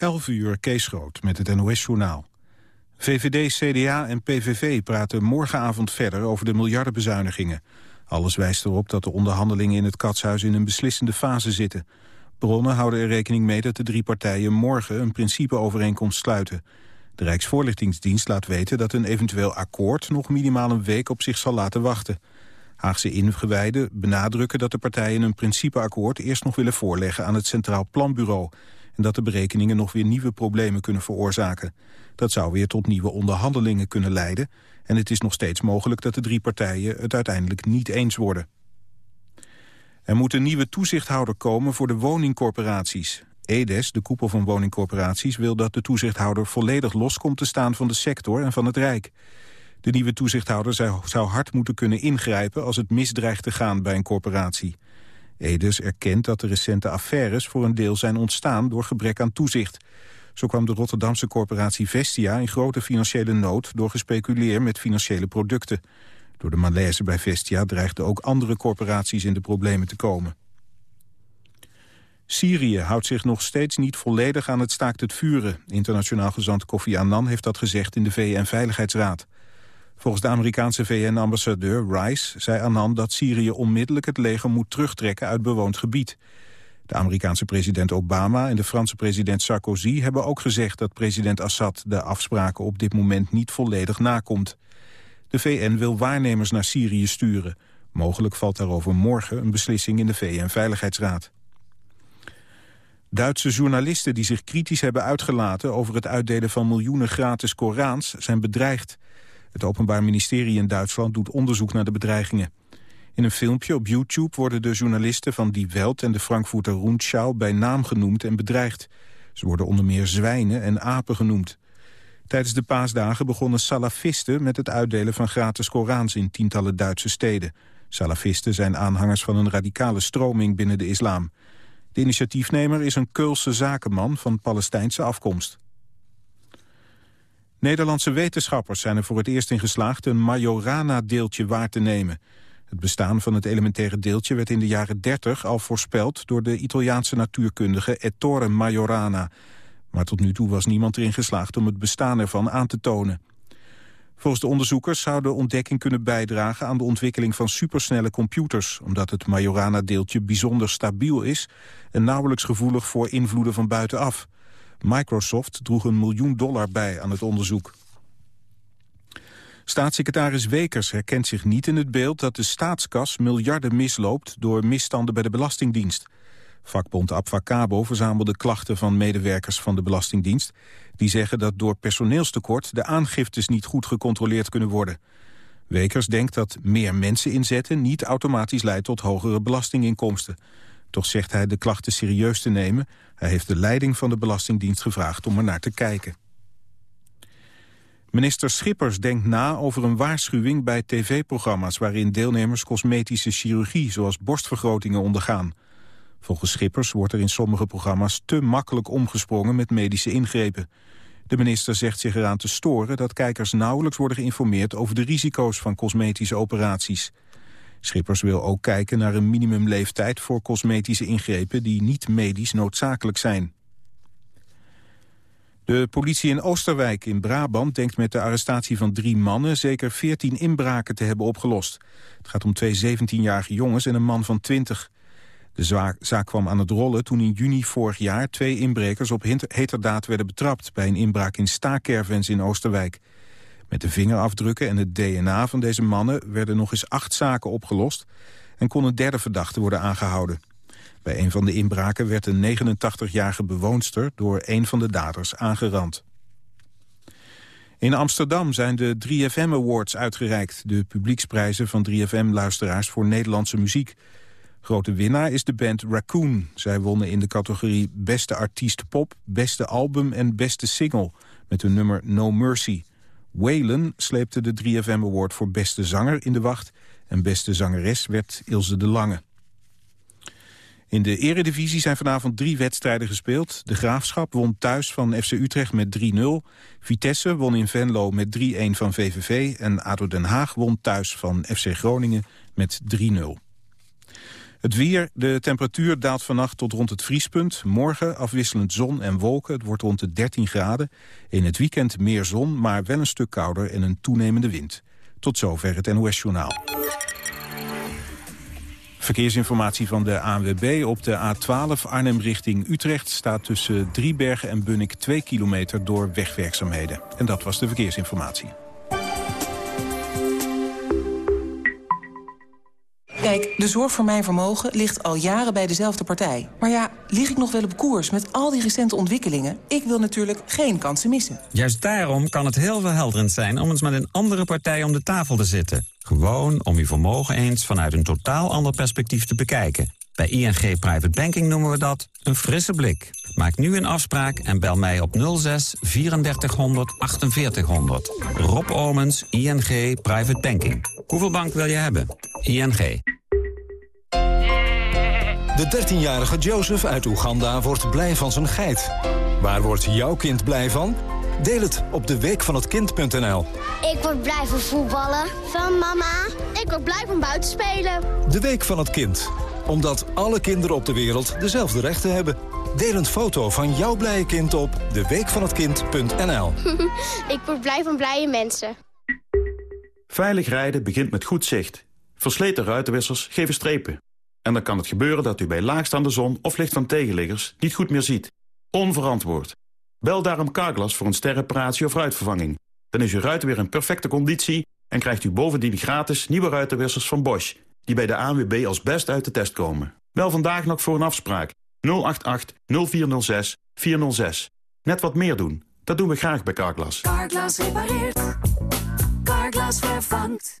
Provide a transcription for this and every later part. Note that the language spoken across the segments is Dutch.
11 uur, Kees Groot, met het NOS-journaal. VVD, CDA en PVV praten morgenavond verder over de miljardenbezuinigingen. Alles wijst erop dat de onderhandelingen in het katshuis in een beslissende fase zitten. Bronnen houden er rekening mee dat de drie partijen morgen een principeovereenkomst sluiten. De Rijksvoorlichtingsdienst laat weten dat een eventueel akkoord nog minimaal een week op zich zal laten wachten. Haagse ingewijden benadrukken dat de partijen een principeakkoord eerst nog willen voorleggen aan het Centraal Planbureau en dat de berekeningen nog weer nieuwe problemen kunnen veroorzaken. Dat zou weer tot nieuwe onderhandelingen kunnen leiden en het is nog steeds mogelijk dat de drie partijen het uiteindelijk niet eens worden. Er moet een nieuwe toezichthouder komen voor de woningcorporaties. EDES, de koepel van woningcorporaties, wil dat de toezichthouder volledig los komt te staan van de sector en van het Rijk. De nieuwe toezichthouder zou, hard moeten kunnen ingrijpen als het misdreigt te gaan bij een corporatie. Edes erkent dat de recente affaires voor een deel zijn ontstaan door gebrek aan toezicht. Zo kwam de Rotterdamse corporatie Vestia in grote financiële nood door gespeculeer met financiële producten. Door de malaise bij Vestia dreigden ook andere corporaties in de problemen te komen. Syrië houdt zich nog steeds niet volledig aan het staakt het vuren. Internationaal gezant Kofi Annan heeft dat gezegd in de VN-veiligheidsraad. Volgens de Amerikaanse VN-ambassadeur Rice zei Annan dat Syrië onmiddellijk het leger moet terugtrekken uit bewoond gebied. De Amerikaanse president Obama en de Franse president Sarkozy hebben ook gezegd dat president Assad de afspraken op dit moment niet volledig nakomt. De VN wil waarnemers naar Syrië sturen. Mogelijk valt daarover morgen een beslissing in de VN-veiligheidsraad. Duitse journalisten die zich kritisch hebben uitgelaten over het uitdelen van miljoenen gratis Korans zijn bedreigd. Het Openbaar Ministerie in Duitsland doet onderzoek naar de bedreigingen. In een filmpje op YouTube worden de journalisten van Die Welt en de Frankfurter Rundschau bij naam genoemd en bedreigd. Ze worden onder meer zwijnen en apen genoemd. Tijdens de paasdagen begonnen salafisten met het uitdelen van gratis Korans in tientallen Duitse steden. Salafisten zijn aanhangers van een radicale stroming binnen de islam. De initiatiefnemer is een Keulse zakenman van Palestijnse afkomst. Nederlandse wetenschappers zijn er voor het eerst in geslaagd een Majorana-deeltje waar te nemen. Het bestaan van het elementaire deeltje werd in de jaren 30 al voorspeld door de Italiaanse natuurkundige Ettore Majorana. Maar tot nu toe was niemand erin geslaagd om het bestaan ervan aan te tonen. Volgens de onderzoekers zou de ontdekking kunnen bijdragen aan de ontwikkeling van supersnelle computers, omdat het Majorana-deeltje bijzonder stabiel is en nauwelijks gevoelig voor invloeden van buitenaf. Microsoft droeg een miljoen dollar bij aan het onderzoek. Staatssecretaris Wekers herkent zich niet in het beeld dat de staatskas miljarden misloopt door misstanden bij de Belastingdienst. Vakbond Abfacabo verzamelde klachten van medewerkers van de Belastingdienst. Die zeggen dat door personeelstekort de aangiftes niet goed gecontroleerd kunnen worden. Wekers denkt dat meer mensen inzetten niet automatisch leidt tot hogere belastinginkomsten. Toch zegt hij de klachten serieus te nemen. Hij heeft de leiding van de Belastingdienst gevraagd om er naar te kijken. Minister Schippers denkt na over een waarschuwing bij tv-programma's... waarin deelnemers cosmetische chirurgie, zoals borstvergrotingen, ondergaan. Volgens Schippers wordt er in sommige programma's te makkelijk omgesprongen met medische ingrepen. De minister zegt zich eraan te storen dat kijkers nauwelijks worden geïnformeerd... over de risico's van cosmetische operaties. Schippers wil ook kijken naar een minimumleeftijd voor cosmetische ingrepen die niet medisch noodzakelijk zijn. De politie in Oosterwijk in Brabant denkt met de arrestatie van drie mannen zeker 14 inbraken te hebben opgelost. Het gaat om twee 17-jarige jongens en een man van 20. De zaak kwam aan het rollen toen in juni vorig jaar twee inbrekers op heterdaad werden betrapt bij een inbraak in staakervens in Oosterwijk. Met de vingerafdrukken en het DNA van deze mannen werden nog eens acht zaken opgelost en kon een derde verdachte worden aangehouden. Bij een van de inbraken werd een 89-jarige bewoonster door een van de daders aangerand. In Amsterdam zijn de 3FM Awards uitgereikt, de publieksprijzen van 3FM-luisteraars voor Nederlandse muziek. Grote winnaar is de band Raccoon. Zij wonnen in de categorie Beste Artiest Pop, Beste Album en Beste Single met hun nummer No Mercy. Waylon sleepte de 3FM Award voor beste zanger in de wacht... en beste zangeres werd Ilse de Lange. In de eredivisie zijn vanavond drie wedstrijden gespeeld. De Graafschap won thuis van FC Utrecht met 3-0. Vitesse won in Venlo met 3-1 van VVV. En ADO Den Haag won thuis van FC Groningen met 3-0. Het weer, de temperatuur daalt vannacht tot rond het vriespunt. Morgen afwisselend zon en wolken, het wordt rond de 13 graden. In het weekend meer zon, maar wel een stuk kouder en een toenemende wind. Tot zover het NOS-journaal. Verkeersinformatie van de ANWB op de A12 Arnhem richting Utrecht... staat tussen Driebergen en Bunnik 2 kilometer door wegwerkzaamheden. En dat was de verkeersinformatie. Kijk, de zorg voor mijn vermogen ligt al jaren bij dezelfde partij. Maar ja, lig ik nog wel op koers met al die recente ontwikkelingen? Ik wil natuurlijk geen kansen missen. Juist daarom kan het heel verhelderend zijn om eens met een andere partij om de tafel te zitten. Gewoon om uw vermogen eens vanuit een totaal ander perspectief te bekijken. Bij ING Private Banking noemen we dat een frisse blik. Maak nu een afspraak en bel mij op 06 3400 4800. Rob Omens, ING Private Banking. Hoeveel bank wil je hebben? ING. De 13-jarige Joseph uit Oeganda wordt blij van zijn geit. Waar wordt jouw kind blij van? Deel het op de week van het kind.nl. Ik word blij van voetballen. Van mama. Ik word blij van buiten spelen. De week van het kind. Omdat alle kinderen op de wereld dezelfde rechten hebben. Deel een foto van jouw blije kind op deweekvanhetkind.nl. ik word blij van blije mensen. Veilig rijden begint met goed zicht. Versleten ruitenwissers geven strepen. En dan kan het gebeuren dat u bij laagstaande zon of licht van tegenliggers niet goed meer ziet. Onverantwoord. Bel daarom Carglass voor een sterreparatie of ruitvervanging. Dan is uw ruiten weer in perfecte conditie en krijgt u bovendien gratis nieuwe ruitenwissers van Bosch... die bij de ANWB als best uit de test komen. Bel vandaag nog voor een afspraak. 088 0406 406. Net wat meer doen. Dat doen we graag bij Carglass. Carglass repareert. Carglass vervangt.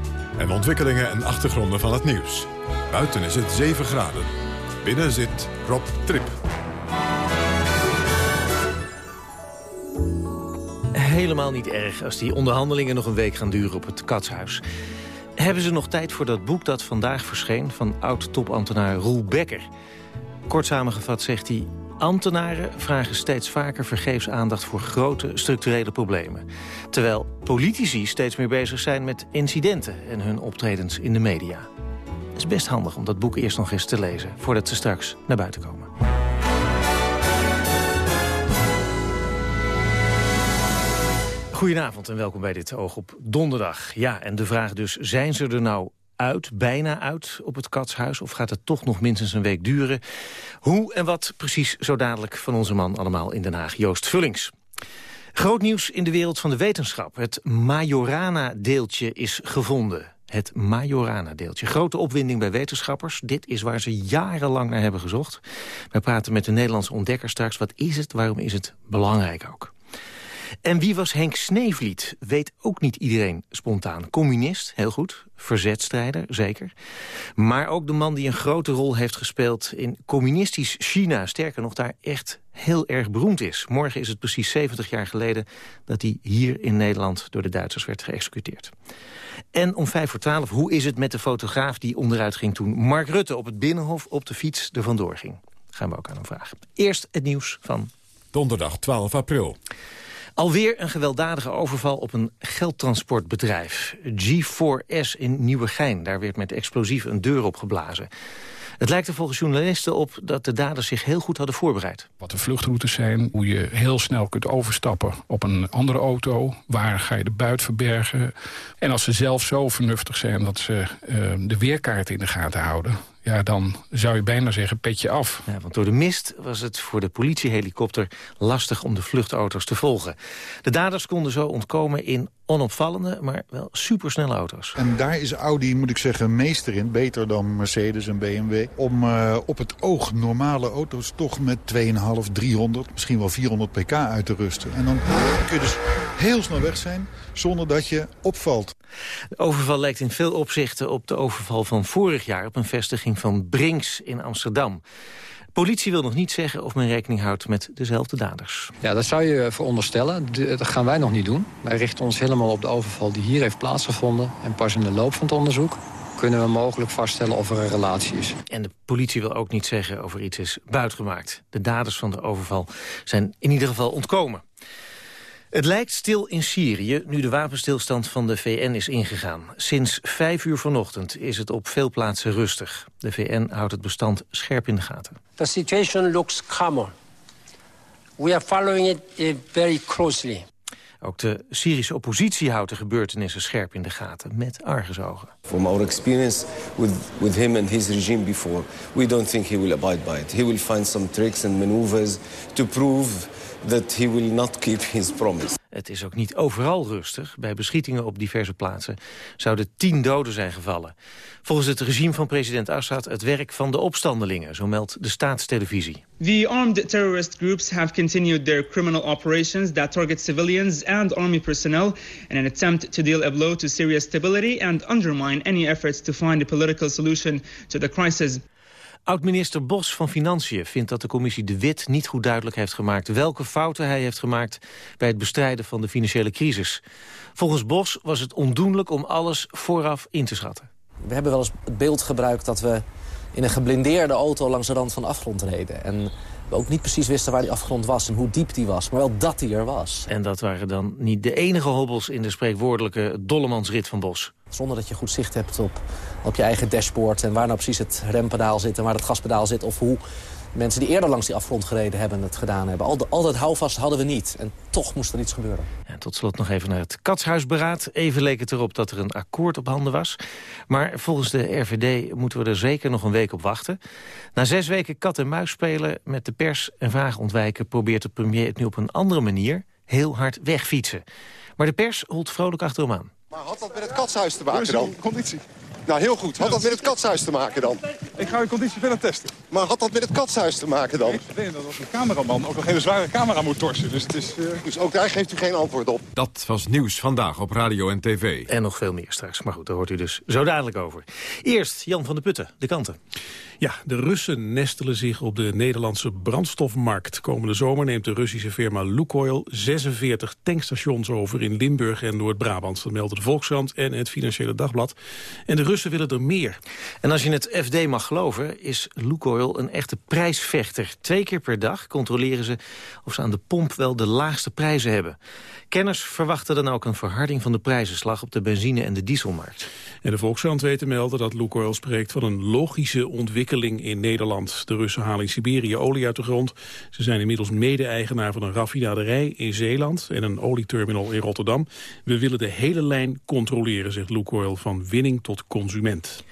en ontwikkelingen en achtergronden van het nieuws. Buiten is het 7 graden. Binnen zit Rob Trip. Helemaal niet erg als die onderhandelingen nog een week gaan duren op het Katshuis. Hebben ze nog tijd voor dat boek dat vandaag verscheen... van oud-topambtenaar Roel Becker? Kort samengevat zegt hij... Ambtenaren vragen steeds vaker vergeefs aandacht voor grote structurele problemen. Terwijl politici steeds meer bezig zijn met incidenten en hun optredens in de media. Het is best handig om dat boek eerst nog eens te lezen... voordat ze straks naar buiten komen. Goedenavond en welkom bij dit Oog op Donderdag. Ja, en de vraag dus, zijn ze er nou uit, bijna uit op het Katshuis? Of gaat het toch nog minstens een week duren? Hoe en wat precies zo dadelijk van onze man allemaal in Den Haag, Joost Vullings. Groot nieuws in de wereld van de wetenschap. Het Majorana-deeltje is gevonden. Het Majorana-deeltje. Grote opwinding bij wetenschappers. Dit is waar ze jarenlang naar hebben gezocht. Wij praten met de Nederlandse ontdekker straks. Wat is het? Waarom is het belangrijk ook? En wie was Henk Sneevliet? Weet ook niet iedereen spontaan. Communist, heel goed. Verzetstrijder, zeker. Maar ook de man die een grote rol heeft gespeeld in communistisch China. Sterker nog, daar echt heel erg beroemd is. Morgen is het precies 70 jaar geleden dat hij hier in Nederland door de Duitsers werd geëxecuteerd. En om vijf voor twaalf, hoe is het met de fotograaf die onderuit ging toen Mark Rutte op het Binnenhof op de fiets er vandoor ging? Gaan we ook aan hem vragen. Eerst het nieuws van... Donderdag 12 april. Alweer een gewelddadige overval op een geldtransportbedrijf. G4S in Nieuwegein. Daar werd met explosief een deur opgeblazen. Het lijkt er volgens journalisten op dat de daders zich heel goed hadden voorbereid. Wat de vluchtroutes zijn, hoe je heel snel kunt overstappen op een andere auto. Waar ga je de buit verbergen? En als ze zelf zo vernuftig zijn dat ze uh, de weerkaart in de gaten houden... ja, dan zou je bijna zeggen petje af. Ja, want door de mist was het voor de politiehelikopter lastig om de vluchtauto's te volgen. De daders konden zo ontkomen in onopvallende, maar wel supersnelle auto's. En daar is Audi, moet ik zeggen, meester in. Beter dan Mercedes en BMW. Om uh, op het oog normale auto's toch met 2,5, 300, misschien wel 400 pk uit te rusten. En dan kun je dus heel snel weg zijn zonder dat je opvalt. De overval lijkt in veel opzichten op de overval van vorig jaar... op een vestiging van Brinks in Amsterdam. Politie wil nog niet zeggen of men rekening houdt met dezelfde daders. Ja, dat zou je veronderstellen. Dat gaan wij nog niet doen. Wij richten ons helemaal op de overval die hier heeft plaatsgevonden. En pas in de loop van het onderzoek kunnen we mogelijk vaststellen of er een relatie is. En de politie wil ook niet zeggen of er iets is buitgemaakt. De daders van de overval zijn in ieder geval ontkomen. Het lijkt stil in Syrië nu de wapenstilstand van de VN is ingegaan. Sinds vijf uur vanochtend is het op veel plaatsen rustig. De VN houdt het bestand scherp in de gaten. The situation looks calmer. We are following it eh, very closely. Ook de Syrische oppositie houdt de gebeurtenissen scherp in de gaten, met argusogen. From our experience with, with him and his regime before, we don't think he will abide by it. He will find some tricks and maneuvers to prove that he will not keep his promise. Het is ook niet overal rustig. Bij beschietingen op diverse plaatsen zouden tien doden zijn gevallen. Volgens het regime van president Assad het werk van de opstandelingen, zo meldt de staatstelevisie. The armed terrorist groups have continued their criminal operations that target civilians and army personnel in an attempt to deal a blow to Syria's stability and undermine any efforts to find a political solution to the crisis. Oud-minister Bos van Financiën vindt dat de commissie De Wit niet goed duidelijk heeft gemaakt welke fouten hij heeft gemaakt bij het bestrijden van de financiële crisis. Volgens Bos was het ondoenlijk om alles vooraf in te schatten. We hebben wel eens het beeld gebruikt dat we in een geblindeerde auto langs de rand van de afgrond reden. En we ook niet precies wisten waar die afgrond was en hoe diep die was. Maar wel dat die er was. En dat waren dan niet de enige hobbels in de spreekwoordelijke dollemansrit van Bos. Zonder dat je goed zicht hebt op, op je eigen dashboard... en waar nou precies het rempedaal zit en waar het gaspedaal zit... of hoe mensen die eerder langs die afgrond gereden hebben het gedaan hebben. Al, al dat houvast hadden we niet. En toch moest er iets gebeuren. En tot slot nog even naar het Katshuisberaad. Even leek het erop dat er een akkoord op handen was. Maar volgens de RVD moeten we er zeker nog een week op wachten. Na zes weken kat en muis spelen met de pers en vragen ontwijken... probeert de premier het nu op een andere manier heel hard wegfietsen. Maar de pers holt vrolijk achter hem aan. Maar had dat met het katshuis te maken dan? Conditie. Nou, heel goed. Had dat met het katshuis te maken dan? Ik ga uw conditie verder testen. Maar had dat met het katshuis te maken dan? Ik denk dat als een cameraman ook een hele zware camera moet torsen. Dus, het is, uh... dus ook daar geeft u geen antwoord op? Dat was nieuws vandaag op radio en tv. En nog veel meer straks. Maar goed, daar hoort u dus zo dadelijk over. Eerst Jan van de Putten, de kanten. Ja, de Russen nestelen zich op de Nederlandse brandstofmarkt. Komende zomer neemt de Russische firma Lukoil 46 tankstations over in Limburg en Noord-Brabant. Dat melden de Volkskrant en het Financiële Dagblad. En de Russen willen er meer. En als je het FD mag geloven, is Lukoil een echte prijsvechter. Twee keer per dag controleren ze of ze aan de pomp wel de laagste prijzen hebben. Kenners verwachten dan ook een verharding van de prijzenslag op de benzine- en de dieselmarkt. En de Volkskrant weet te melden dat Lukoil spreekt van een logische ontwikkeling in Nederland. De Russen halen in Siberië olie uit de grond. Ze zijn inmiddels mede-eigenaar van een raffinaderij in Zeeland en een olieterminal in Rotterdam. We willen de hele lijn controleren, zegt Lukoil, van winning tot consument.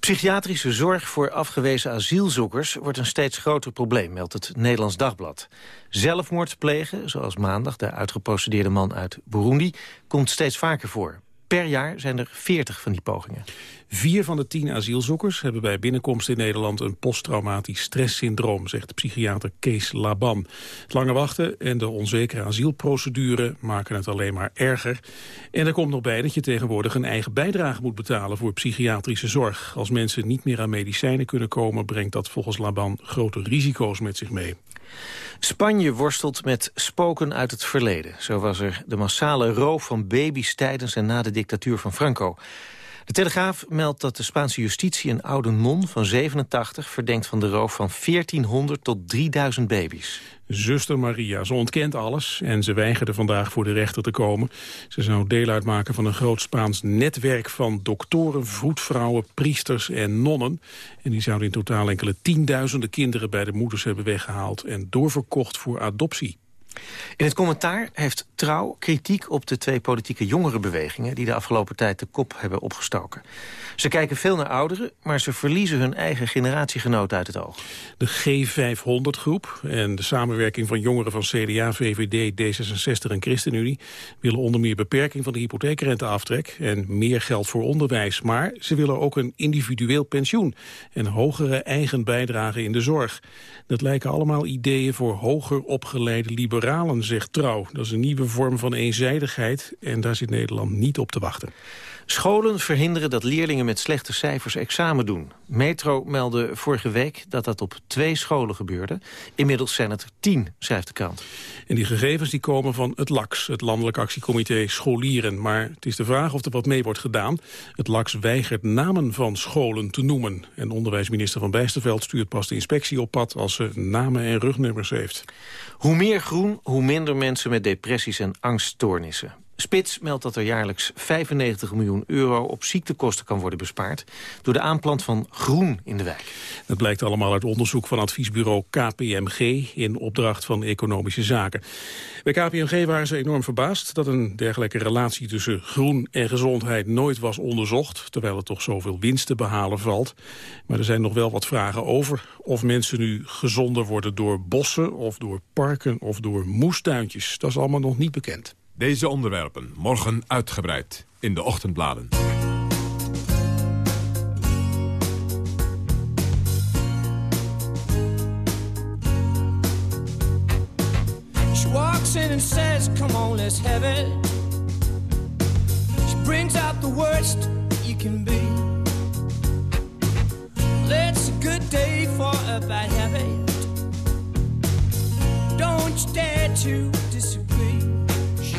Psychiatrische zorg voor afgewezen asielzoekers wordt een steeds groter probleem, meldt het Nederlands Dagblad. Zelfmoord plegen, zoals maandag de uitgeprocedeerde man uit Burundi, komt steeds vaker voor. Per jaar zijn er 40 van die pogingen. Vier van de tien asielzoekers hebben bij binnenkomst in Nederland een posttraumatisch stresssyndroom, zegt psychiater Kees Laban. Het lange wachten en de onzekere asielprocedure maken het alleen maar erger. En er komt nog bij dat je tegenwoordig een eigen bijdrage moet betalen voor psychiatrische zorg. Als mensen niet meer aan medicijnen kunnen komen, brengt dat volgens Laban grote risico's met zich mee. Spanje worstelt met spoken uit het verleden. Zo was er de massale roof van baby's tijdens en na de dictatuur van Franco. De Telegraaf meldt dat de Spaanse justitie een oude non van 87 verdenkt van de roof van 1400 tot 3000 baby's. Zuster Maria, ze ontkent alles en ze weigerde vandaag voor de rechter te komen. Ze zou deel uitmaken van een groot Spaans netwerk van doktoren, vroedvrouwen, priesters en nonnen. En die zouden in totaal enkele tienduizenden kinderen bij de moeders hebben weggehaald en doorverkocht voor adoptie. In het commentaar heeft Trouw kritiek op de twee politieke jongerenbewegingen... die de afgelopen tijd de kop hebben opgestoken. Ze kijken veel naar ouderen, maar ze verliezen hun eigen generatiegenoten uit het oog. De G500-groep en de samenwerking van jongeren van CDA, VVD, D66 en ChristenUnie... willen onder meer beperking van de hypotheekrenteaftrek en meer geld voor onderwijs. Maar ze willen ook een individueel pensioen en hogere eigen bijdrage in de zorg. Dat lijken allemaal ideeën voor hoger opgeleide liberalen, zegt Trouw. Dat is een nieuwe vorm van eenzijdigheid en daar zit Nederland niet op te wachten. Scholen verhinderen dat leerlingen met slechte cijfers examen doen. Metro meldde vorige week dat dat op twee scholen gebeurde. Inmiddels zijn het er tien, schrijft de krant. En die gegevens die komen van het LAX, het Landelijk Actiecomité Scholieren. Maar het is de vraag of er wat mee wordt gedaan. Het LAX weigert namen van scholen te noemen. En onderwijsminister Van Bijsterveld stuurt pas de inspectie op pad... als ze namen en rugnummers heeft. Hoe meer groen, hoe minder mensen met depressies en angststoornissen. Spits meldt dat er jaarlijks 95 miljoen euro op ziektekosten kan worden bespaard... door de aanplant van groen in de wijk. Dat blijkt allemaal uit onderzoek van adviesbureau KPMG... in opdracht van Economische Zaken. Bij KPMG waren ze enorm verbaasd dat een dergelijke relatie... tussen groen en gezondheid nooit was onderzocht... terwijl er toch zoveel winst te behalen valt. Maar er zijn nog wel wat vragen over... of mensen nu gezonder worden door bossen of door parken of door moestuintjes. Dat is allemaal nog niet bekend. Deze onderwerpen morgen uitgebreid in de ochtendbladen. She walks in and says, come on, let's have it. She brings out the worst you can be. It's a good day for a bad habit. Don't you dare to disagree.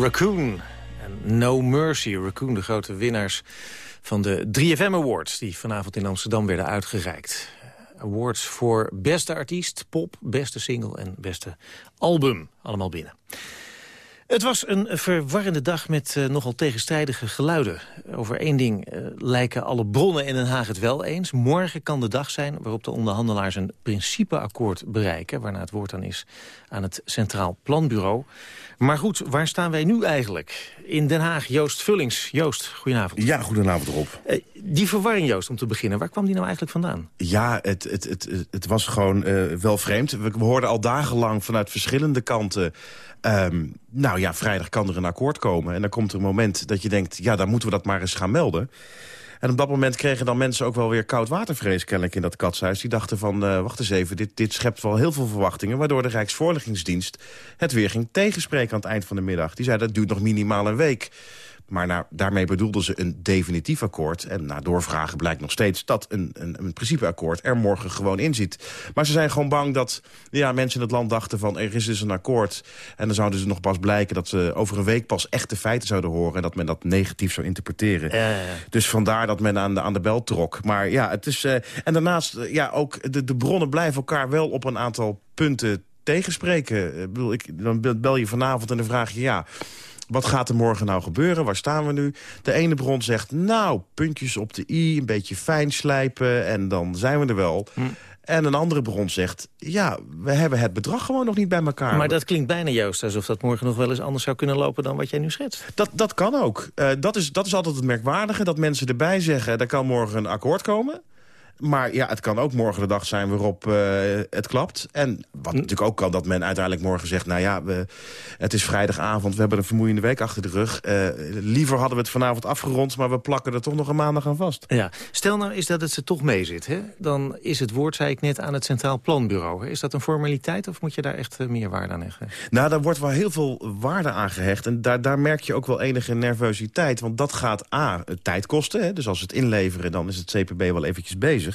Raccoon en No Mercy. Raccoon, de grote winnaars van de 3FM Awards... die vanavond in Amsterdam werden uitgereikt. Awards voor beste artiest, pop, beste single en beste album. Allemaal binnen. Het was een verwarrende dag met eh, nogal tegenstrijdige geluiden. Over één ding eh, lijken alle bronnen in Den Haag het wel eens. Morgen kan de dag zijn waarop de onderhandelaars een principeakkoord bereiken... waarna het woord dan is aan het Centraal Planbureau. Maar goed, waar staan wij nu eigenlijk? In Den Haag, Joost Vullings. Joost, goedenavond. Ja, goedenavond Rob. Eh, die verwarring, Joost, om te beginnen, waar kwam die nou eigenlijk vandaan? Ja, het, het, het, het- was gewoon wel vreemd. We, we hoorden al dagenlang vanuit verschillende kanten... ehm, nou ja, vrijdag kan er een akkoord komen. En dan komt er een moment dat je denkt... ja, dan moeten we dat maar eens gaan melden. En op dat moment kregen dan mensen ook wel weer koudwatervrees kennelijk in dat katshuis. Die dachten van, uh, wacht eens even, dit, dit schept wel heel veel verwachtingen... waardoor de Rijksvoorlichtingsdienst het weer ging tegenspreken aan het eind van de middag. Die zei, dat duurt nog minimaal een week. Maar daarmee bedoelden ze een definitief akkoord. En na doorvragen blijkt nog steeds dat een, een, een principeakkoord er morgen gewoon in zit. Maar ze zijn gewoon bang dat ja, mensen in het land dachten van er is dus een akkoord. En dan zouden ze nog pas blijken dat ze over een week pas echte feiten zouden horen. En dat men dat negatief zou interpreteren. Dus vandaar dat men aan de, aan de bel trok. Maar ja, het is... Uh, en daarnaast, uh, ja, ook de, de bronnen blijven elkaar wel op een aantal punten tegenspreken. Ik bedoel, ik, dan bel je vanavond en dan vraag je ja wat gaat er morgen nou gebeuren? Waar staan we nu? De ene bron zegt, nou, puntjes op de i, een beetje fijn slijpen... en dan zijn we er wel. Hm. En een andere bron zegt, ja, we hebben het bedrag gewoon nog niet bij elkaar. Maar dat klinkt bijna juist alsof dat morgen nog wel eens anders zou kunnen lopen... dan wat jij nu schetst. Dat, dat kan ook. Uh, dat, is, dat is altijd het merkwaardige, dat mensen erbij zeggen... er kan morgen een akkoord komen... Maar ja, het kan ook morgen de dag zijn waarop uh, het klapt. En wat natuurlijk ook kan, dat men uiteindelijk morgen zegt... nou ja, we, het is vrijdagavond, we hebben een vermoeiende week achter de rug. Uh, liever hadden we het vanavond afgerond... maar we plakken er toch nog een maandag aan vast. Ja. Stel nou is dat het ze toch meezit. Hè? Dan is het woord, zei ik net, aan het Centraal Planbureau. Is dat een formaliteit of moet je daar echt uh, meer waarde aan hechten? Nou, daar wordt wel heel veel waarde aan gehecht. En daar, daar merk je ook wel enige nervositeit. Want dat gaat A, tijd kosten. Hè? Dus als het inleveren, dan is het CPB wel eventjes bezig.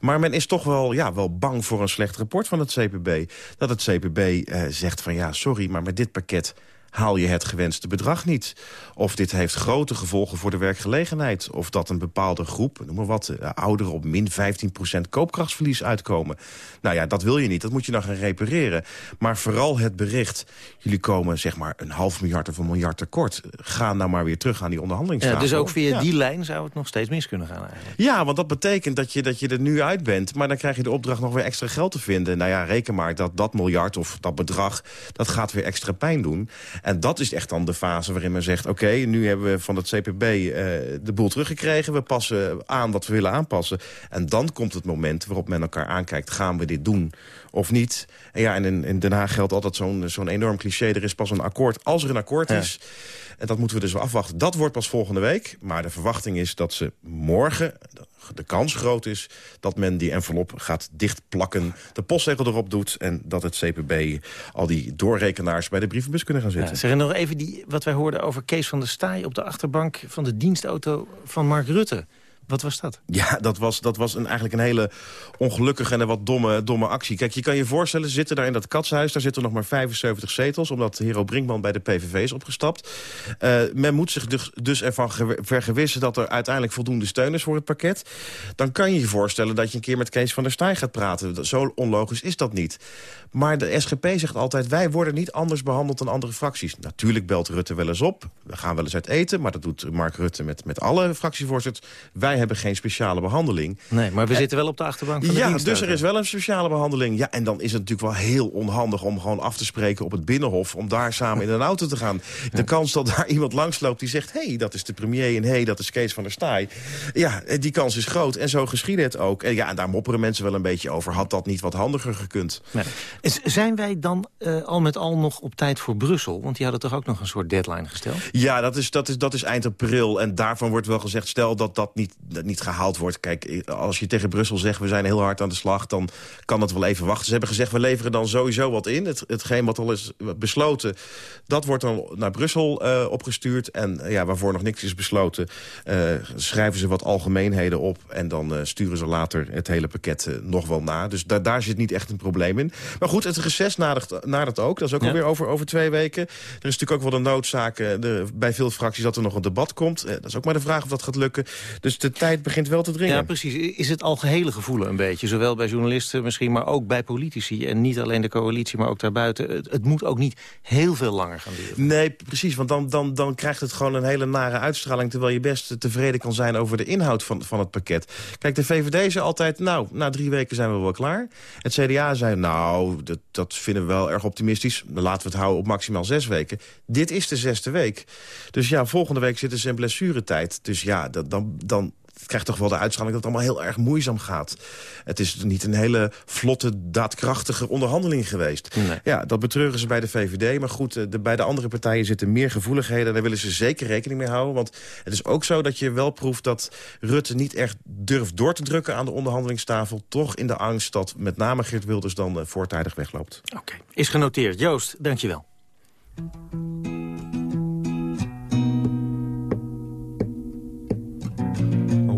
Maar men is toch wel, ja, wel bang voor een slecht rapport van het CPB. Dat het CPB eh, zegt van ja, sorry, maar met dit pakket haal je het gewenste bedrag niet. Of dit heeft grote gevolgen voor de werkgelegenheid. Of dat een bepaalde groep, noem maar wat, uh, ouderen op min 15% koopkrachtsverlies uitkomen. Nou ja, dat wil je niet, dat moet je dan gaan repareren. Maar vooral het bericht, jullie komen zeg maar een half miljard of een miljard tekort. Ga nou maar weer terug aan die onderhandelingstafel. Ja, dus ook via ja. die lijn zou het nog steeds mis kunnen gaan eigenlijk. Ja, want dat betekent dat je, dat je er nu uit bent. Maar dan krijg je de opdracht nog weer extra geld te vinden. Nou ja, reken maar dat dat miljard of dat bedrag, dat gaat weer extra pijn doen. En dat is echt dan de fase waarin men zegt... oké, okay, nu hebben we van het CPB uh, de boel teruggekregen. We passen aan wat we willen aanpassen. En dan komt het moment waarop men elkaar aankijkt. Gaan we dit doen of niet? En ja, en in, in Den Haag geldt altijd zo'n zo'n enorm cliché. Er is pas een akkoord als er een akkoord ja. is. En dat moeten we dus afwachten. Dat wordt pas volgende week. Maar de verwachting is dat ze morgen de kans groot is dat men die envelop gaat dichtplakken... de postzegel erop doet en dat het CPB al die doorrekenaars bij de brievenbus kunnen gaan zitten. Ja, zeg nog even die, wat wij hoorden over Kees van der Staaij... op de achterbank van de dienstauto van Mark Rutte. Wat was dat? Ja, dat was, dat was een, eigenlijk een hele ongelukkige en een wat domme, domme actie. Kijk, je kan je voorstellen, zitten daar in dat katshuis... daar zitten nog maar 75 zetels, omdat Hero Brinkman bij de PVV is opgestapt. Uh, men moet zich dus, dus ervan vergewissen dat er uiteindelijk voldoende steun is voor het pakket. Dan kan je je voorstellen dat je een keer met Kees van der Staaij gaat praten. Zo onlogisch is dat niet. Maar de SGP zegt altijd, wij worden niet anders behandeld dan andere fracties. Natuurlijk belt Rutte wel eens op. We gaan wel eens uit eten, maar dat doet Mark Rutte met, met alle fractievoorzitters. Wij hebben geen speciale behandeling. Nee, maar we en, zitten wel op de achterbank van de Ja, dus er is wel een speciale behandeling. Ja, en dan is het natuurlijk wel heel onhandig om gewoon af te spreken op het Binnenhof... om daar samen in een auto te gaan. De kans dat daar iemand langsloopt die zegt... hé, hey, dat is de premier en hé, hey, dat is Kees van der Staaij. Ja, die kans is groot. En zo geschiedde het ook. En ja, en daar mopperen mensen wel een beetje over. Had dat niet wat handiger gekund? Nee. Zijn wij dan uh, al met al nog op tijd voor Brussel? Want die hadden toch ook nog een soort deadline gesteld? Ja, dat is, dat is, dat is eind april. En daarvan wordt wel gezegd, stel dat dat niet, dat niet gehaald wordt. Kijk, als je tegen Brussel zegt, we zijn heel hard aan de slag... dan kan dat wel even wachten. Ze hebben gezegd, we leveren dan sowieso wat in. Het, hetgeen wat al is besloten, dat wordt dan naar Brussel uh, opgestuurd. En uh, ja, waarvoor nog niks is besloten, uh, schrijven ze wat algemeenheden op... en dan sturen ze later het hele pakket nog wel na. Dus da daar zit niet echt een probleem in. Maar goed, het reces nadert, nadert ook. Dat is ook ja. alweer over, over twee weken. Er is natuurlijk ook wel de noodzaak de, bij veel fracties dat er nog een debat komt. dat is ook maar de vraag of dat gaat lukken. Dus de tijd begint wel te dringen. Ja, precies. Is het algehele gevoel een beetje? Zowel bij journalisten misschien, maar ook bij politici. En niet alleen de coalitie, maar ook daarbuiten. Het, het moet ook niet heel veel langer gaan duren. Nee, precies. Want dan, dan, dan krijgt het gewoon een hele nare uitstraling... terwijl je best tevreden kan zijn over de inhoud van, van het pakket. Kijk, de VVD zei altijd, nou, na drie weken zijn we wel klaar. Het CDA zei, nou, dat, dat vinden we wel erg optimistisch. Dan laten we het houden op maximaal zes weken. Dit is de zesde week. Dus ja, volgende week zitten ze in blessuretijd. Dus ja, dan, dan het krijgt toch wel de uitstraling dat het allemaal heel erg moeizaam gaat. Het is niet een hele vlotte, daadkrachtige onderhandeling geweest. Ja, dat betreuren ze bij de VVD. Maar goed, eh, de, bij de andere partijen zitten meer gevoeligheden. En daar willen ze zeker rekening mee houden. Want het is ook zo dat je wel proeft dat Rutte niet echt durft door te drukken aan de onderhandelingstafel. Toch in de angst dat met name Geert Wilders dan uh, voortijdig wegloopt. Oké, is genoteerd. Joost, dankjewel.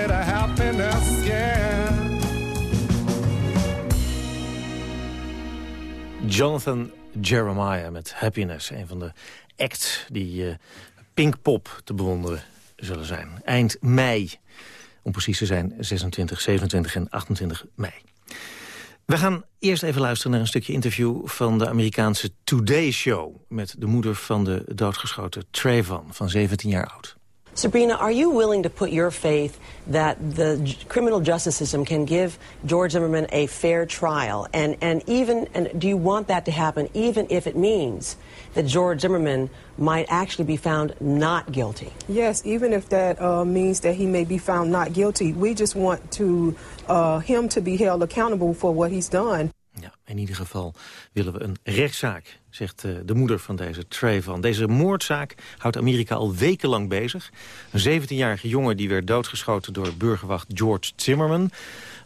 happiness. Jonathan Jeremiah met Happiness. Een van de acts die uh, Pinkpop te bewonderen zullen zijn. Eind mei, om precies te zijn 26, 27 en 28 mei. We gaan eerst even luisteren naar een stukje interview van de Amerikaanse Today Show... met de moeder van de doodgeschoten Trayvon van 17 jaar oud. Sabrina, are you willing to put your faith that the j- criminal justice system can give George Zimmerman a fair trial? And, and even, and do you want that to happen even if it means that George Zimmerman might actually be found not guilty? Yes, even if that uh, means that he may be found not guilty, we just want to uh, him to be held accountable for what he's done. Ja, in ieder geval willen we een rechtszaak, zegt uh, de moeder van deze Trayvon. Deze moordzaak houdt Amerika al wekenlang bezig. Een 17-jarige jongen die werd doodgeschoten door burgerwacht George Zimmerman.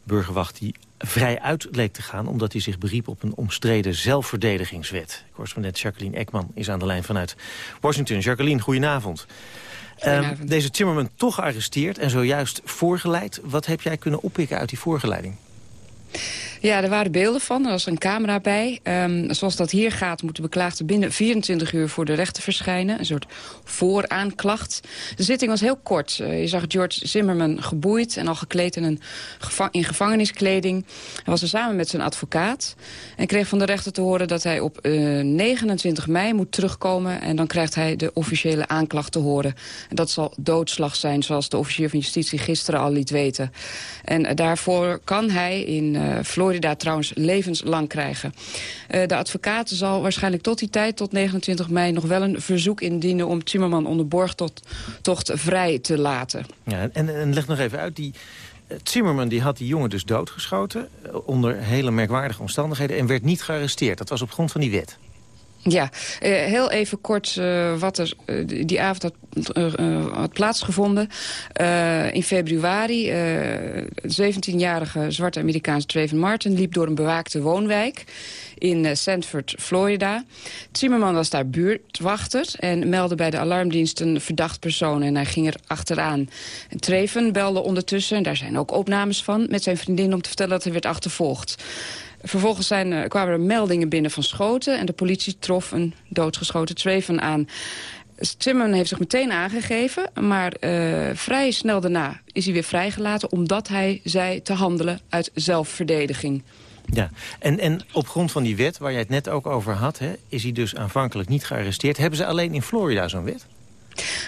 Burgerwacht die vrij uit leek te gaan... omdat hij zich beriep op een omstreden zelfverdedigingswet. Correspondent Jacqueline Ekman is aan de lijn vanuit Washington. Jacqueline, goedenavond. Um, deze Zimmerman toch gearresteerd en zojuist voorgeleid. Wat heb jij kunnen oppikken uit die voorgeleiding? Ja, er waren beelden van. Er was een camera bij. Um, zoals dat hier gaat, moet de beklaagde binnen 24 uur voor de rechter verschijnen. Een soort vooraanklacht. De zitting was heel kort. Uh, je zag George Zimmerman geboeid en al gekleed in, een in gevangeniskleding. Hij was er samen met zijn advocaat. En kreeg van de rechter te horen dat hij op uh, 29 mei moet terugkomen. En dan krijgt hij de officiële aanklacht te horen. En dat zal doodslag zijn, zoals de officier van justitie gisteren al liet weten. En uh, daarvoor kan hij in Florida Florida trouwens levenslang krijgen. Uh, de advocaat zal waarschijnlijk tot die tijd, tot 29 mei... nog wel een verzoek indienen om Zimmerman onder borgtocht vrij te laten. Ja, en, en leg nog even uit, die... Zimmerman die had die jongen dus doodgeschoten... onder hele merkwaardige omstandigheden... en werd niet gearresteerd. Dat was op grond van die wet. Ja, uh, heel even kort uh, wat er uh, die avond had, had plaatsgevonden. in februari, de 17-jarige zwarte Amerikaanse Trayvon Martin... liep door een bewaakte woonwijk in Sanford, Florida. Zimmerman was daar buurtwachter en meldde bij de alarmdienst een verdacht persoon. En hij ging er achteraan. En Trayvon belde ondertussen, en daar zijn ook opnames van... met zijn vriendin om te vertellen dat hij werd achtervolgd. Vervolgens zijn, uh, kwamen er meldingen binnen van schoten... en de politie trof een doodgeschoten Treven aan. Zimmerman heeft zich meteen aangegeven, maar uh, vrij snel daarna is hij weer vrijgelaten... omdat hij zei te handelen uit zelfverdediging. Ja, en, en op grond van die wet waar jij het net ook over had... Hè, is hij dus aanvankelijk niet gearresteerd. Hebben ze alleen in Florida zo'n wet?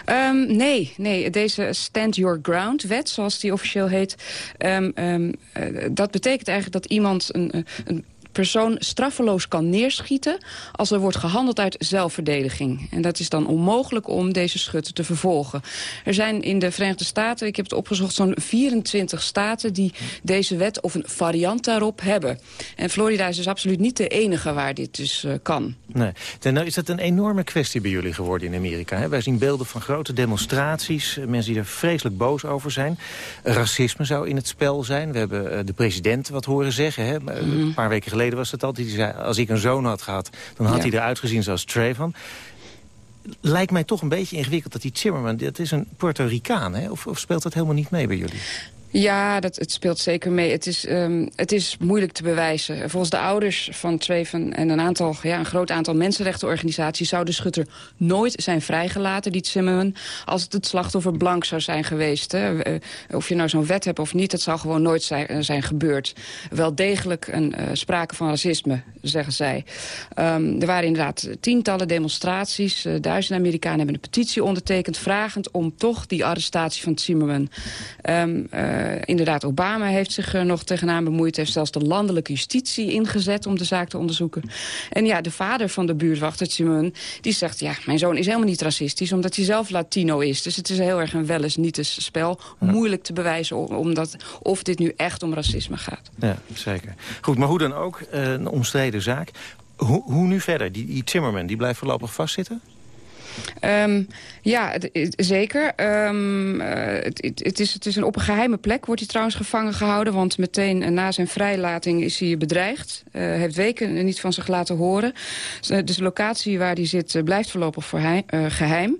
Um, nee, nee, deze Stand Your Ground wet, zoals die officieel heet... Um, um, uh, dat betekent eigenlijk dat iemand een, een persoon straffeloos kan neerschieten... als er wordt gehandeld uit zelfverdediging. En dat is dan onmogelijk om deze schutter te vervolgen. Er zijn in de Verenigde Staten, ik heb het opgezocht... zo'n 24 staten die deze wet of een variant daarop hebben. En Florida is dus absoluut niet de enige waar dit dus uh, kan. Nee. nou is het een enorme kwestie bij jullie geworden in Amerika. Hè? Wij zien beelden van grote demonstraties. eh, Mensen die er vreselijk boos over zijn. Racisme zou in het spel zijn. We hebben uh, de president wat horen zeggen. Hè? Mm -hmm. Een paar weken geleden was het altijd. Die zei, als ik een zoon had gehad, dan had ja. hij eruit gezien zoals Trayvon. Lijkt mij toch een beetje ingewikkeld dat die Zimmerman... dat is een Puerto Ricaan, hè? Of, of speelt dat helemaal niet mee bij jullie? Ja, dat, het speelt zeker mee. Het is, um, het is moeilijk te bewijzen. Volgens de ouders van Treven en een, aantal, ja, een groot aantal mensenrechtenorganisaties... zou de schutter nooit zijn vrijgelaten, die Zimmerman... als het het slachtoffer blank zou zijn geweest. Hè. Of je nou zo'n wet hebt of niet, dat zou gewoon nooit zijn, zijn gebeurd. Wel degelijk een uh, sprake van racisme, zeggen zij. Um, er waren inderdaad tientallen demonstraties. Duizenden Amerikanen hebben een petitie ondertekend... vragend om toch die arrestatie van Zimmerman... Um, Uh, inderdaad, Obama heeft zich er nog tegenaan bemoeid. heeft zelfs de landelijke justitie ingezet om de zaak te onderzoeken. En ja, de vader van de buurtwachter, Simon, die zegt... ja, mijn zoon is helemaal niet racistisch, omdat hij zelf Latino is. Dus het is heel erg een wel eens niet eens spel. Ja. Moeilijk te bewijzen omdat, of dit nu echt om racisme gaat. Ja, zeker. Goed, maar hoe dan ook, uh, een omstreden zaak. Hoe, hoe nu verder? Die, die Zimmerman, die blijft voorlopig vastzitten? Um, ja, zeker. Um, uh, het, is, is een op een geheime plek, wordt hij trouwens gevangen gehouden. Want meteen na zijn vrijlating is hij bedreigd. Uh, heeft weken niet van zich laten horen. Dus de locatie waar hij zit blijft voorlopig voor hij, geheim.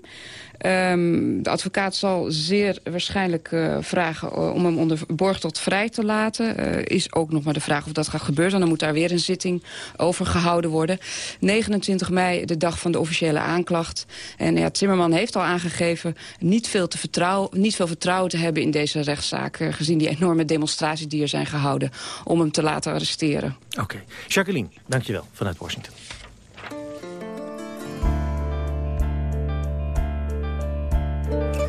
Um, de advocaat zal zeer waarschijnlijk uh, vragen uh, om hem onder borg tot vrij te laten. Uh, is ook nog maar de vraag of dat gaat gebeuren. En dan moet daar weer een zitting over gehouden worden. 29 mei, de dag van de officiële aanklacht. En ja, Timmerman heeft al aangegeven niet veel, te vertrouwen, niet veel vertrouwen te hebben in deze rechtszaak. gezien die enorme demonstraties die er zijn gehouden om hem te laten arresteren. Oké. Jacqueline, dankjewel vanuit Washington. Bye.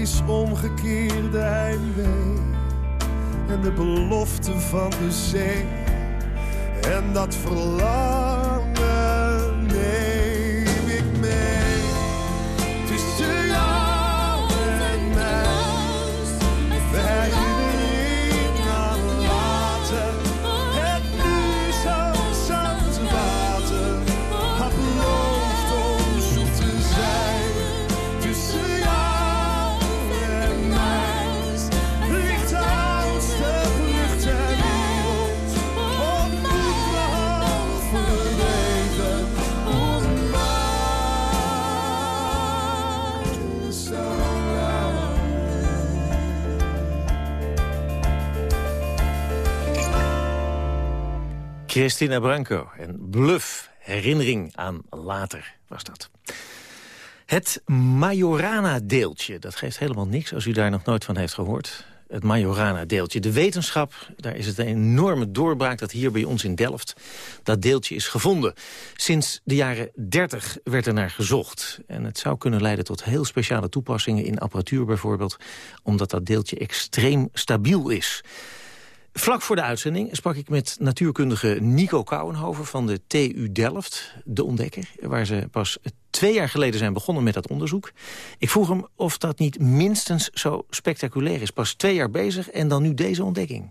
is omgekeerde heimwee en de belofte van de zee. En dat verlangen Christina Branco en Bluff, herinnering aan later was dat. Het Majorana-deeltje, dat geeft helemaal niks als u daar nog nooit van heeft gehoord. Het Majorana-deeltje. De wetenschap, daar is het een enorme doorbraak dat hier bij ons in Delft dat deeltje is gevonden. Sinds de jaren 30 werd er naar gezocht. En het zou kunnen leiden tot heel speciale toepassingen in apparatuur bijvoorbeeld, omdat dat deeltje extreem stabiel is. Vlak voor de uitzending sprak ik met natuurkundige Nico Kouwenhover van de TU Delft, de ontdekker, waar ze pas twee jaar geleden zijn begonnen met dat onderzoek. Ik vroeg hem of dat niet minstens zo spectaculair is. Pas twee jaar bezig en dan nu deze ontdekking.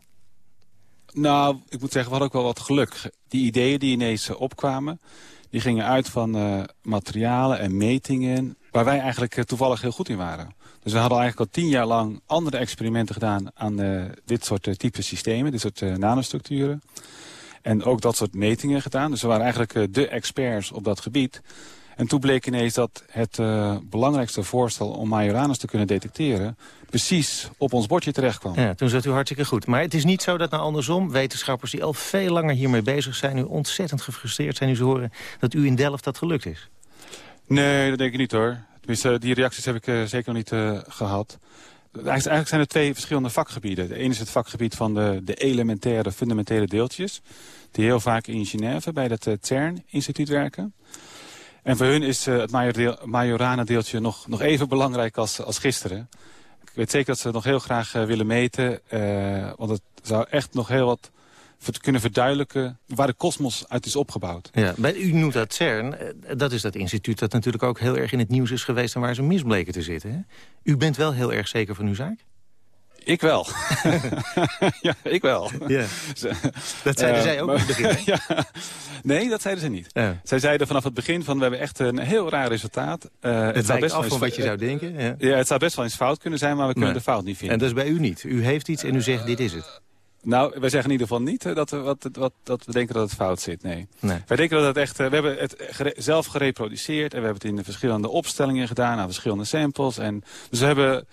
Nou, ik moet zeggen, we hadden ook wel wat geluk. Die ideeën die ineens eh, opkwamen, die gingen uit van eh, materialen en metingen... waar wij eigenlijk eh, toevallig heel goed in waren. Dus we hadden eigenlijk al tien jaar lang andere experimenten gedaan... aan eh, dit soort eh, type systemen, dit soort eh, nanostructuren. En ook dat soort metingen gedaan. Dus we waren eigenlijk de experts op dat gebied. En toen bleek ineens dat het belangrijkste voorstel om Majoranus te kunnen detecteren... precies op ons bordje terecht kwam. Ja, toen zat u hartstikke goed. Maar het is niet zo dat nou andersom wetenschappers die al veel langer hiermee bezig zijn... nu ontzettend gefrustreerd zijn nu ze horen dat u in Delft dat gelukt is. Nee, dat denk ik niet hoor. Tenminste, die reacties heb ik eh, zeker nog niet eh, gehad. Eigenlijk, zijn er twee verschillende vakgebieden. De ene is het vakgebied van de, de elementaire, fundamentele deeltjes... die heel vaak in Genève bij het eh, CERN-instituut werken. En voor hun is eh, het Major- Majorana-deeltje nog, nog even belangrijk als, als gisteren. Ik weet zeker dat ze het nog heel graag eh, willen meten. eh, want het zou echt nog heel wat ver- kunnen verduidelijken... waar de kosmos uit is opgebouwd. Ja, bij, u noemt dat CERN. eh, Dat is dat instituut dat natuurlijk ook heel erg in het nieuws is geweest... en waar ze misbleken te zitten. Hè? U bent wel heel erg zeker van uw zaak? Ik wel. ja, ik wel. Ja. Dat zeiden Eh, zij ook maar- in het begin, ja. Nee, dat zeiden ze niet. Zij zeiden vanaf het begin van we hebben echt een heel raar resultaat. Eh, Het wijkt best af van wat je zou denken. Ja. Ja, het zou best wel eens fout kunnen zijn, maar we kunnen Nee. de fout niet vinden. En dat is bij u niet. U heeft iets en u zegt dit is het. Nou, wij zeggen in ieder geval niet dat we, wat, wat, dat we denken dat het fout zit, nee. Nee. Wij denken dat het echt... eh, We hebben het zelf gereproduceerd en we hebben het in de verschillende opstellingen gedaan aan verschillende samples. En, dus we hebben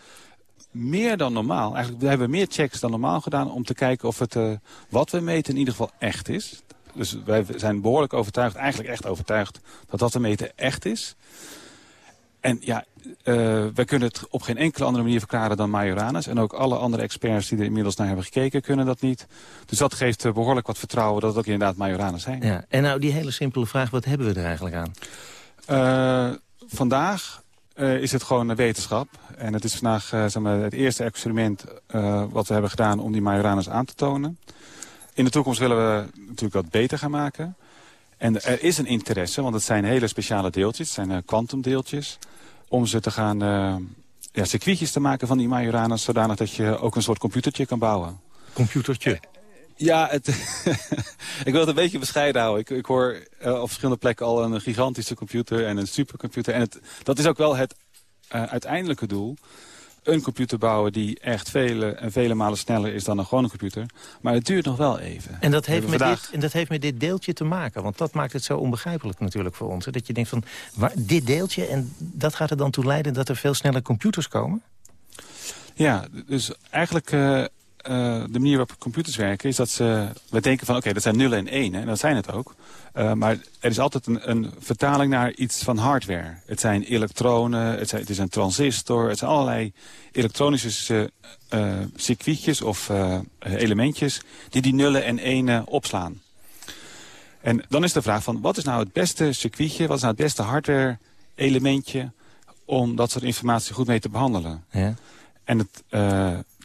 meer dan normaal, eigenlijk we hebben meer checks dan normaal gedaan om te kijken of het, eh, wat we meten in ieder geval echt is. Dus wij zijn behoorlijk overtuigd, eigenlijk echt overtuigd, dat wat we meten echt is. En ja, wij kunnen het op geen enkele andere manier verklaren dan Majoranus. En ook alle andere experts die er inmiddels naar hebben gekeken kunnen dat niet. Dus dat geeft eh, behoorlijk wat vertrouwen dat het ook inderdaad Majoranus zijn. Ja. En nou, die hele simpele vraag, wat hebben we er eigenlijk aan? Eh, vandaag eh, is het gewoon wetenschap. En het is vandaag eh, zeg maar, het eerste experiment eh, wat we hebben gedaan om die Majoranus aan te tonen. In de toekomst willen we natuurlijk dat beter gaan maken. En er is een interesse, want het zijn hele speciale deeltjes. Het zijn eh, kwantumdeeltjes. Om ze te gaan eh, ja, circuitjes te maken van die Majoranus... zodanig dat je ook een soort computertje kan bouwen. Computertje? Ja, het, ik wil het een beetje bescheiden houden. Ik, ik hoor eh, op verschillende plekken al een gigantische computer en een supercomputer. En het, dat is ook wel het eh, uiteindelijke doel. Een computer bouwen die echt vele en vele malen sneller is dan een gewone computer. Maar het duurt nog wel even. En dat, heeft met vandaag- dit, en dat heeft met dit deeltje te maken. Want dat maakt het zo onbegrijpelijk natuurlijk voor ons. Hè? Dat je denkt van, waar, dit deeltje en dat gaat er dan toe leiden... dat er veel sneller computers komen? Ja, dus eigenlijk eh, eh, de manier waarop computers werken is dat ze... We denken van oké, dat zijn nullen en enen, en dat zijn het ook. Eh, maar er is altijd een, een vertaling naar iets van hardware. Het zijn elektronen, het, zijn, het is een transistor, het zijn allerlei elektronische eh, circuitjes of elementjes... die die nullen en enen opslaan. En dan is de vraag van, wat is nou het beste circuitje, wat is nou het beste hardware elementje om dat soort informatie goed mee te behandelen. Ja. En het,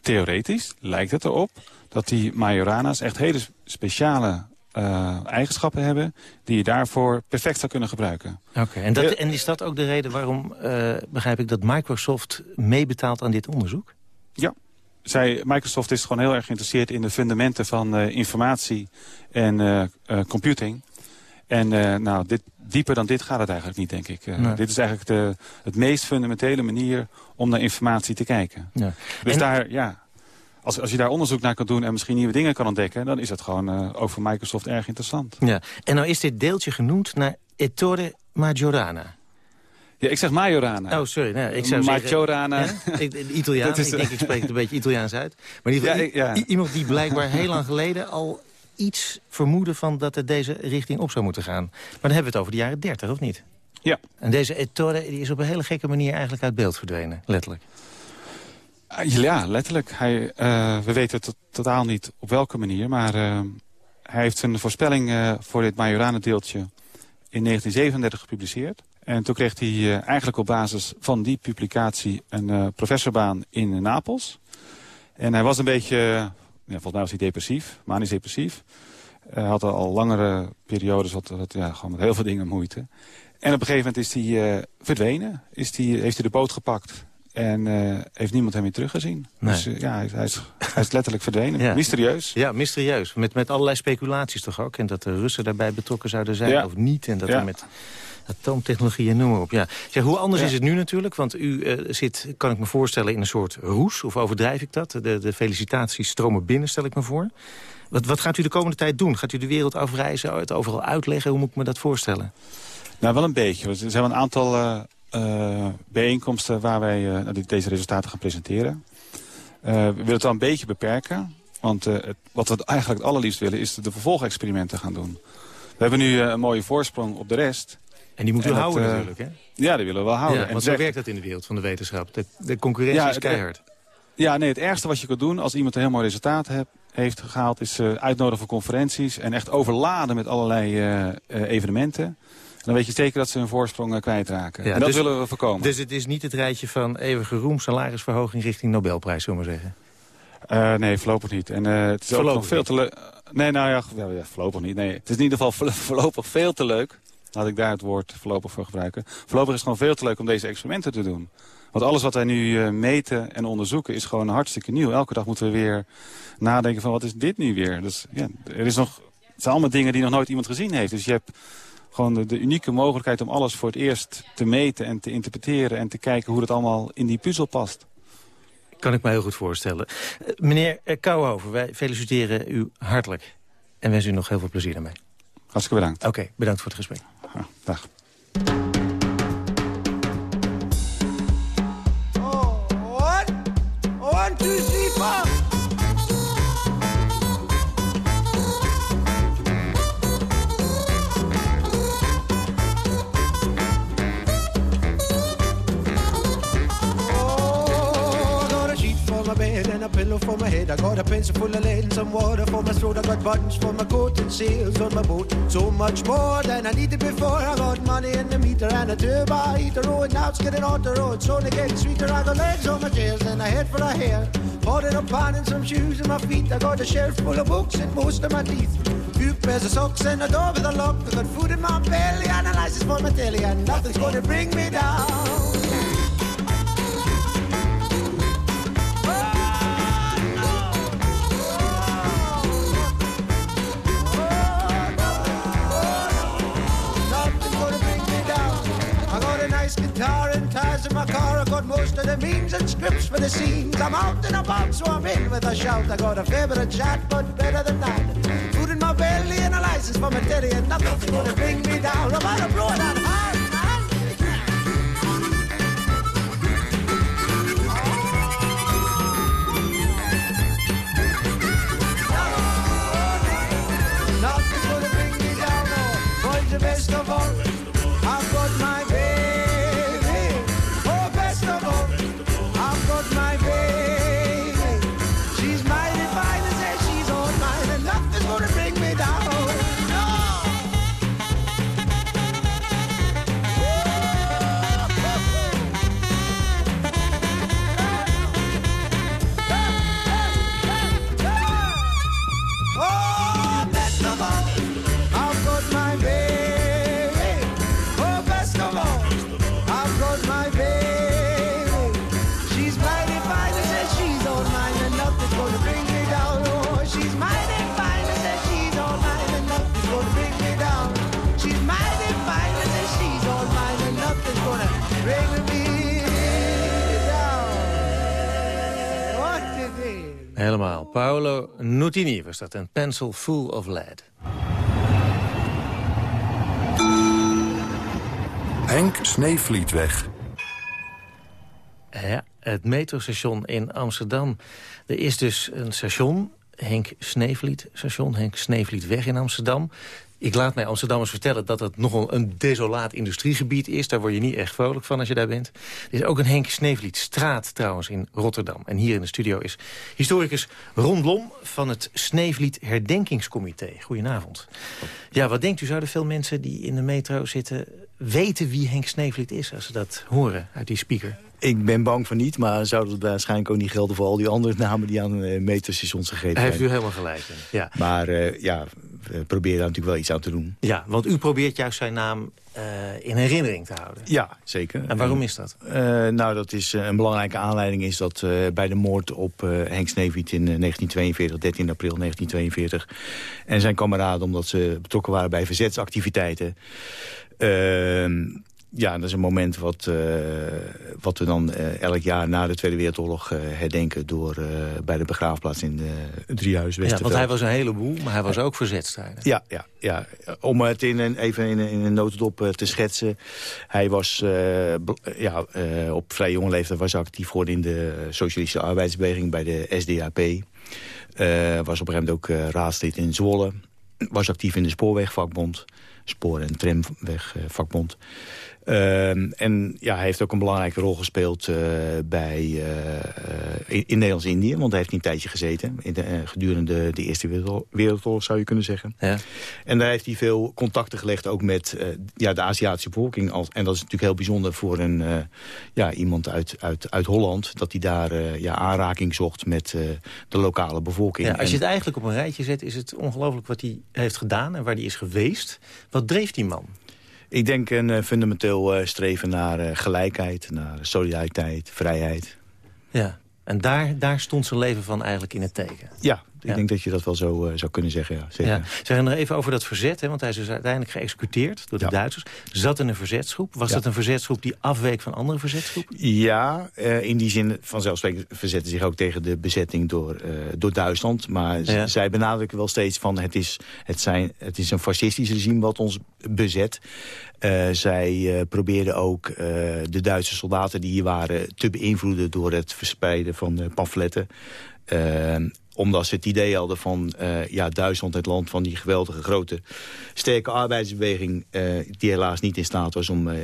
theoretisch lijkt het erop dat die Majorana's echt hele speciale eh, eigenschappen hebben... die je daarvoor perfect zou kunnen gebruiken. Oké, en, dat- en is dat ook de reden waarom, eh, begrijp ik, dat Microsoft meebetaalt aan dit onderzoek? Ja. Zij, Microsoft is gewoon heel erg geïnteresseerd in de fundamenten van eh, informatie en eh, eh, computing. En eh, nou, dit, dieper dan dit gaat het eigenlijk niet, denk ik. Eh, Nee. Dit is eigenlijk de het meest fundamentele manier om naar informatie te kijken. Ja. Dus En- daar, ja, als, als je daar onderzoek naar kan doen en misschien nieuwe dingen kan ontdekken... dan is het gewoon eh, ook voor Microsoft erg interessant. Ja. En nou is dit deeltje genoemd naar Ettore Majorana. Ja, ik zeg Majorana. Oh, sorry. Ik zou Majorana. zeggen... Ja? Italiaan, Dat is- ik denk ik spreek het een beetje Italiaans uit. Maar in ieder geval, Ja, ik- ja. i- iemand die blijkbaar heel lang geleden al iets vermoedde van dat het deze richting op zou moeten gaan. Maar dan hebben we het over de jaren 30, of niet? Ja. En deze Ettore die is op een hele gekke manier eigenlijk uit beeld verdwenen, letterlijk. Ah, Ja, letterlijk. Hij, eh, we weten to- totaal niet op welke manier, maar eh, hij heeft zijn voorspelling eh, voor dit Majorana-deeltje in 1937 gepubliceerd. En toen kreeg hij eigenlijk op basis van die publicatie een professorbaan in Napels. En hij was een beetje, ja, volgens mij was hij depressief, manisch depressief. Hij had al langere periodes wat, wat, ja, gewoon met heel veel dingen moeite. En op een gegeven moment is hij eh, verdwenen, is hij, heeft hij de boot gepakt. En eh, heeft niemand hem weer teruggezien. Nee. Dus eh, ja, hij, hij is, hij is letterlijk verdwenen. Ja. Mysterieus. Ja, mysterieus. Met, met allerlei speculaties toch ook. En dat de Russen daarbij betrokken zouden zijn Ja. of niet. En dat Ja. er met atoomtechnologie en noem maar op. Ja. Zeg, hoe anders Ja. is het nu natuurlijk? Want u eh, zit, kan ik me voorstellen, in een soort roes. Of overdrijf ik dat? De, de felicitaties stromen binnen, stel ik me voor. Wat, wat gaat u de komende tijd doen? Gaat u de wereld afreizen, het overal uitleggen? Hoe moet ik me dat voorstellen? Nou, wel een beetje. Er zijn wel een aantal eh, eh, bijeenkomsten waar wij nou, deze resultaten gaan presenteren. We willen het wel een beetje beperken. Want het- wat we eigenlijk het allerliefst willen is de vervolgexperimenten gaan doen. We hebben nu een mooie voorsprong op de rest. En die moet u dat, houden eh, natuurlijk, hè? Ja, die willen we wel houden. Ja, En want zo werkt dat in de wereld van de wetenschap. De, de concurrentie Ja, is keihard. Ja, nee, het ergste wat je kunt doen als iemand een heel mooi resultaat heb- heeft gehaald... is eh, uitnodigen voor conferenties en echt overladen met allerlei eh, evenementen. En dan weet je zeker dat ze hun voorsprong kwijtraken. Ja, en dat dus- willen we voorkomen. Dus het is niet het rijtje van eeuwige roem, salarisverhoging richting Nobelprijs, zullen we maar zeggen. Nee, voorlopig niet. En het is ook Voorlopig nog veel te leuk. Nee, nou ja, ja, voorlopig niet. Nee, het is in ieder geval vo- voorlopig veel te leuk. Laat ik daar het woord voorlopig voor gebruiken. Voorlopig is het gewoon veel te leuk om deze experimenten te doen. Want alles wat wij nu eh, meten en onderzoeken is gewoon hartstikke nieuw. Elke dag moeten we weer nadenken van wat is dit nu weer? Dus ja, er is nog, het zijn allemaal dingen die nog nooit iemand gezien heeft. Dus je hebt gewoon de, de unieke mogelijkheid om alles voor het eerst te meten en te interpreteren... en te kijken hoe het allemaal in die puzzel past. Kan ik me heel goed voorstellen. Eh, meneer eh, Kouwhoven, wij feliciteren u hartelijk. En wensen u nog heel veel plezier daarmee. Hartstikke bedankt. Oké, bedankt voor het gesprek. Dag. One, one, two, buttons for my coat and sails on my boat. So much more than I needed before. I got money in the meter and a turbo heater. Oh, and now it's getting on the road. So only getting sweeter. I got legs on my chairs and a head for a hair. Bought a pan and some shoes in my feet. I got a shelf full of books and most of my teeth. Few pairs of socks and a door with a lock. I got food in my belly and a license for my telly. And nothing's gonna bring me down. Got most of the means and scripts for the scenes. I'm out and about, so I'm in with a shout. I got a favorite chat, but better than that. Food in my belly and a license for my telly, and nothing's gonna bring me down. I'm out of blow that hard. Oh! Paolo Nutini was dat, een pencil full of lead. Henk Sneevlietweg. Ja, het metrostation in Amsterdam. Er is dus een station, Henk Sneevliet station, Henk Sneevlietweg in Amsterdam. Ik laat mij Amsterdammers vertellen dat het nogal een desolaat industriegebied is. Daar word je niet echt vrolijk van als je daar bent. Er is ook een Henk Sneevliet straat trouwens in Rotterdam. En hier in de studio is historicus Ron Blom van het Sneevliet Herdenkingscomité. Goedenavond. Ja, wat denkt u? Zouden veel mensen die in de metro zitten weten wie Henk Sneevliet is... als ze dat horen uit die speaker? Ik ben bang van niet, maar zou dat waarschijnlijk ook niet gelden... voor al die andere namen die aan uh, metrostations gegeven zijn. heeft u helemaal gelijk. Ja. Maar uh, ja, we proberen daar natuurlijk wel iets aan te doen. Ja, want u probeert juist zijn naam uh, in herinnering te houden. Ja, zeker. En waarom is dat? Nou, dat is een belangrijke aanleiding is dat bij de moord op Henk Sneevliet in 1942, 13 april 1942... en zijn kameraden, omdat ze betrokken waren bij verzetsactiviteiten... Ehm, ja, dat is een moment wat, uh, wat we dan uh, elk jaar na de Tweede Wereldoorlog uh, herdenken... door bij de begraafplaats in de Driehuis Westerveld. Ja, want hij was een heleboel, maar hij was ook verzetstrijder. Ja, ja, ja. om het in een, even in, in een notendop te schetsen. Hij was ja, op vrij jonge leeftijd was actief geworden in de Socialistische Arbeidsbeweging... bij de SDAP. was op een gegeven moment ook raadslid in Zwolle. Was actief in de spoorwegvakbond. Spoor- en tramwegvakbond. Uh, en ja, hij heeft ook een belangrijke rol gespeeld uh, bij, uh, in, in Nederlands-Indië. Want hij heeft een tijdje gezeten. In de, gedurende de Eerste Wereldoorlog zou je kunnen zeggen. Ja. En daar heeft hij veel contacten gelegd ook met ja, de Aziatische bevolking. Als, en dat is natuurlijk heel bijzonder voor een, ja, iemand uit, uit, uit Holland. Dat hij daar ja, aanraking zocht met de lokale bevolking. Ja, als je het eigenlijk op een rijtje zet, is het ongelooflijk wat hij heeft gedaan en waar hij is geweest. Wat dreef die man? Ik denk een eh, fundamenteel eh, streven naar eh, gelijkheid, naar solidariteit, vrijheid. Ja, en daar, daar stond zijn leven van eigenlijk in het teken. Ja, ik Ja. denk dat je dat wel zo eh, zou kunnen zeggen. Ja, zeker. Ja. Zeg nog even over dat verzet, hè, want hij is dus uiteindelijk geëxecuteerd door de Duitsers. Zat in een verzetsgroep. Was dat een verzetsgroep die afweek van andere verzetsgroepen? Ja, eh, in die zin vanzelfsprekend verzetten zich ook tegen de bezetting door, eh, door Duitsland. Maar zij benadrukken wel steeds van het is, het, zijn, het is een fascistisch regime wat ons bezet. Zij probeerden ook de Duitse soldaten die hier waren te beïnvloeden door het verspreiden van pamfletten. Eh, omdat ze het idee hadden van eh, ja, Duitsland, het land van die geweldige grote sterke arbeidsbeweging... eh, die helaas niet in staat was om eh,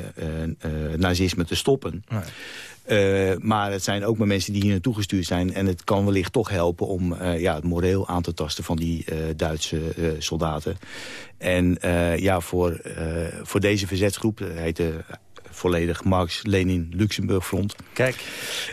nazisme te stoppen. Maar het zijn ook maar mensen die hier naartoe gestuurd zijn. En het kan wellicht toch helpen om ja, het moreel aan te tasten van die Duitse soldaten. En ja, voor, voor deze verzetsgroep, dat heette volledig Marx-Lenin-Luxemburg-front. Kijk.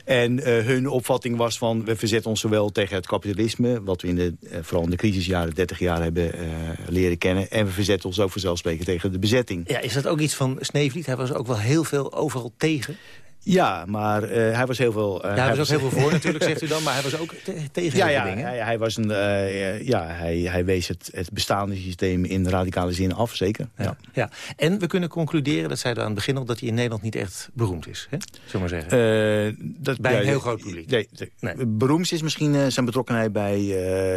En eh, hun opvatting was van, we verzetten ons zowel tegen het kapitalisme... wat we in de, eh, vooral in de crisisjaren, 30 jaar hebben eh, leren kennen... en we verzetten ons ook vanzelfsprekend tegen de bezetting. Ja, is dat ook iets van Sneevliet? Hij was ook wel heel veel overal tegen. Ja, maar eh, hij was heel veel... eh, Ja, hij was ook heel veel voor natuurlijk, zegt u dan. Maar hij was ook te- tegen Ja, ja, dingen. hij, hij was een, eh, ja hij, hij wees het, het bestaande systeem in radicale zin af, zeker. Ja. Ja. En we kunnen concluderen, dat zeiden we aan het begin al... dat hij in Nederland niet echt beroemd is, hè? zullen we maar zeggen. Dat, Bij een heel groot publiek. Nee, nee. Beroemdst is misschien zijn betrokkenheid bij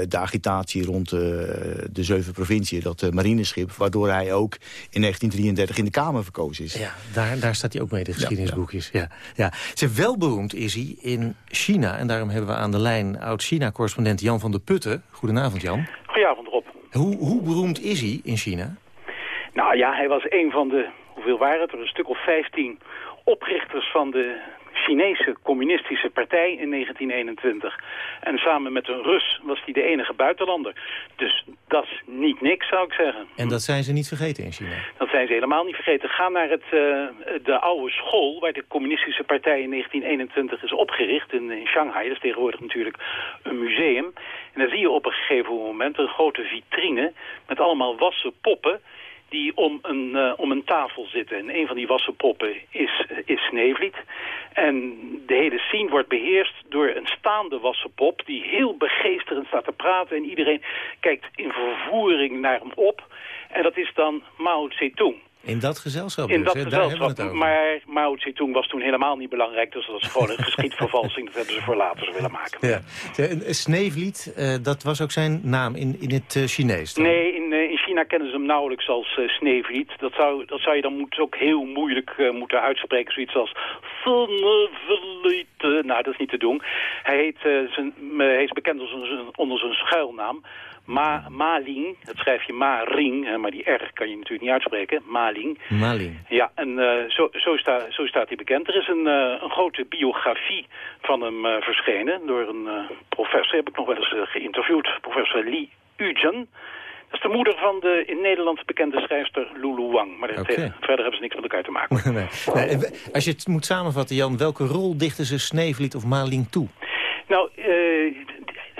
de agitatie rond de zeven provinciën, dat marineschip, waardoor hij ook in 1933 in de Kamer verkozen is. Ja, daar, daar staat hij ook mee, de geschiedenisboekjes. Ja, ja. Zeg, wel beroemd is hij in China. En daarom hebben we aan de lijn oud-China-correspondent Jan van der Putten. Goedenavond, Jan. Goedenavond, Rob. Hoe, hoe beroemd is hij in China? Nou ja, hij was een van de, hoeveel waren het er, een stuk of 15 oprichters van de Chinese communistische partij in 1921. En samen met een Rus was hij de enige buitenlander. Dus dat is niet niks, zou ik zeggen. En dat zijn ze niet vergeten in China. Dat zijn ze helemaal niet vergeten. Ga naar het, eh, de oude school waar de communistische partij in 1921 is opgericht in, in Shanghai. Dat is tegenwoordig natuurlijk een museum. En dan zie je op een gegeven moment een grote vitrine met allemaal wassen poppen die om een, eh, om een tafel zitten. En een van die wassen poppen is, is Sneevliet. En de hele scene wordt beheerst door een staande wassen pop... die heel begeesterend staat te praten. En iedereen kijkt in vervoering naar hem op. En dat is dan Mao Zedong. In dat gezelschap In dus, dat gezelschap. Maar Mao Zedong was toen helemaal niet belangrijk. Dus dat is gewoon een geschiedvervalsing. Dat hebben ze voor later zo willen maken. Ja. De- Sneevliet, eh, dat was ook zijn naam in, in het eh, Chinees. dan? Nee, in, eh, in China kennen ze hem nauwelijks als Sneevliet. Dat zou, dat zou je dan moet, ook heel moeilijk moeten uitspreken. Zoiets als Sneevliet. Eh, nou, dat is niet te doen. Hij, heet, eh, zijn, eh, hij is bekend onder zijn, onder zijn schuilnaam. Ma, Maling, dat schrijf je Ma-ring, maar die R kan je natuurlijk niet uitspreken. Maling. Maling. Ja, en eh, zo, zo, sta, zo staat hij bekend. Er is een, eh, een grote biografie van hem eh, verschenen door een professor, heb ik nog wel eens geïnterviewd, professor Li Yujen. Dat is de moeder van de in Nederland bekende schrijfster Lulu Wang. Maar tegen- verder hebben ze niks met elkaar te maken. Nee. We- als je het moet samenvatten, Jan, welke rol dichten ze Sneevliet of Maling toe? Nou, eh,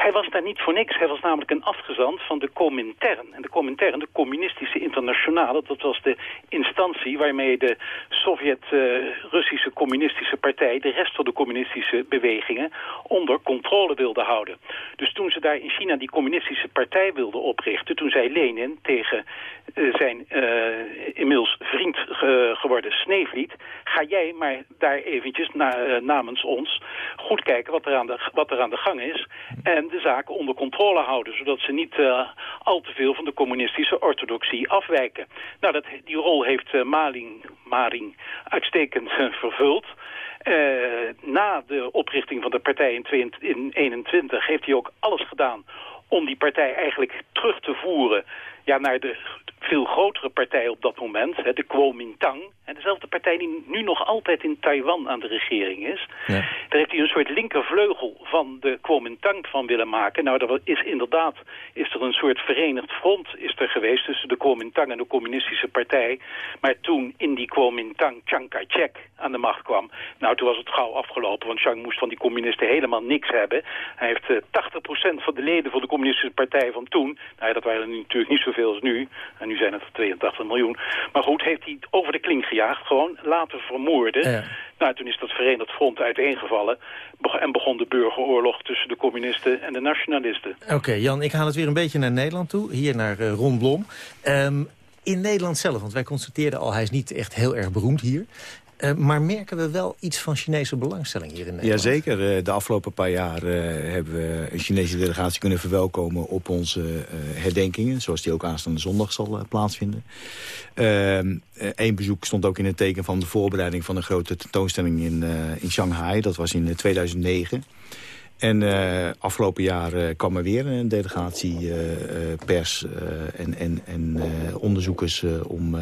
hij was daar niet voor niks. Hij was namelijk een afgezant van de Comintern. En de Comintern, de communistische internationale, dat was de instantie waarmee de Sovjet-Russische communistische partij de rest van de communistische bewegingen onder controle wilde houden. Dus toen ze daar in China die communistische partij wilden oprichten, toen zei Lenin tegen eh, zijn eh, inmiddels vriend ge- geworden Sneevliet, ga jij maar daar eventjes eh, namens ons goed kijken wat er, aan de, wat er aan de gang is en zaken onder controle houden, zodat ze niet eh, al te veel van de communistische orthodoxie afwijken. Nou, dat, die rol heeft eh, Maling, Maring uitstekend eh, vervuld. Eh, na de oprichting van de partij in 1921 heeft hij ook alles gedaan om die partij eigenlijk terug te voeren ja, naar de veel grotere partij op dat moment, hè, de Kuomintang. En dezelfde partij die nu nog altijd in Taiwan aan de regering is. Daar heeft hij een soort linkervleugel van de Kuomintang van willen maken. Nou, er is inderdaad is er een soort verenigd front is er geweest tussen de Kuomintang en de communistische partij. Maar toen in die Kuomintang Chiang Kai-shek aan de macht kwam, nou, toen was het gauw afgelopen. Want Chiang moest van die communisten helemaal niks hebben. Hij heeft eh, 80% van de leden van de communistische partij van toen, nou ja, dat waren er natuurlijk niet zoveel als nu. En nu zijn het er 82 miljoen. Maar goed, heeft hij over de kling gejaagd, gewoon laten vermoorden. Ja. Nou, toen is dat Verenigd Front uiteengevallen en begon de burgeroorlog tussen de communisten en de nationalisten. Oké, Jan, ik haal het weer een beetje naar Nederland toe. Hier naar eh, Ron Blom. Ehm, in Nederland zelf, want wij constateerden al... hij is niet echt heel erg beroemd hier. Eh, maar merken we wel iets van Chinese belangstelling hier in Nederland? Jazeker. Eh, De afgelopen paar jaar eh, hebben we een Chinese delegatie kunnen verwelkomen op onze herdenkingen. Zoals die ook aanstaande zondag zal plaatsvinden. Eén bezoek stond ook in het teken van de voorbereiding van een grote tentoonstelling in, in Shanghai. Dat was in eh, 2009. En afgelopen jaar kwam er weer een delegatie pers en, en, en onderzoekers om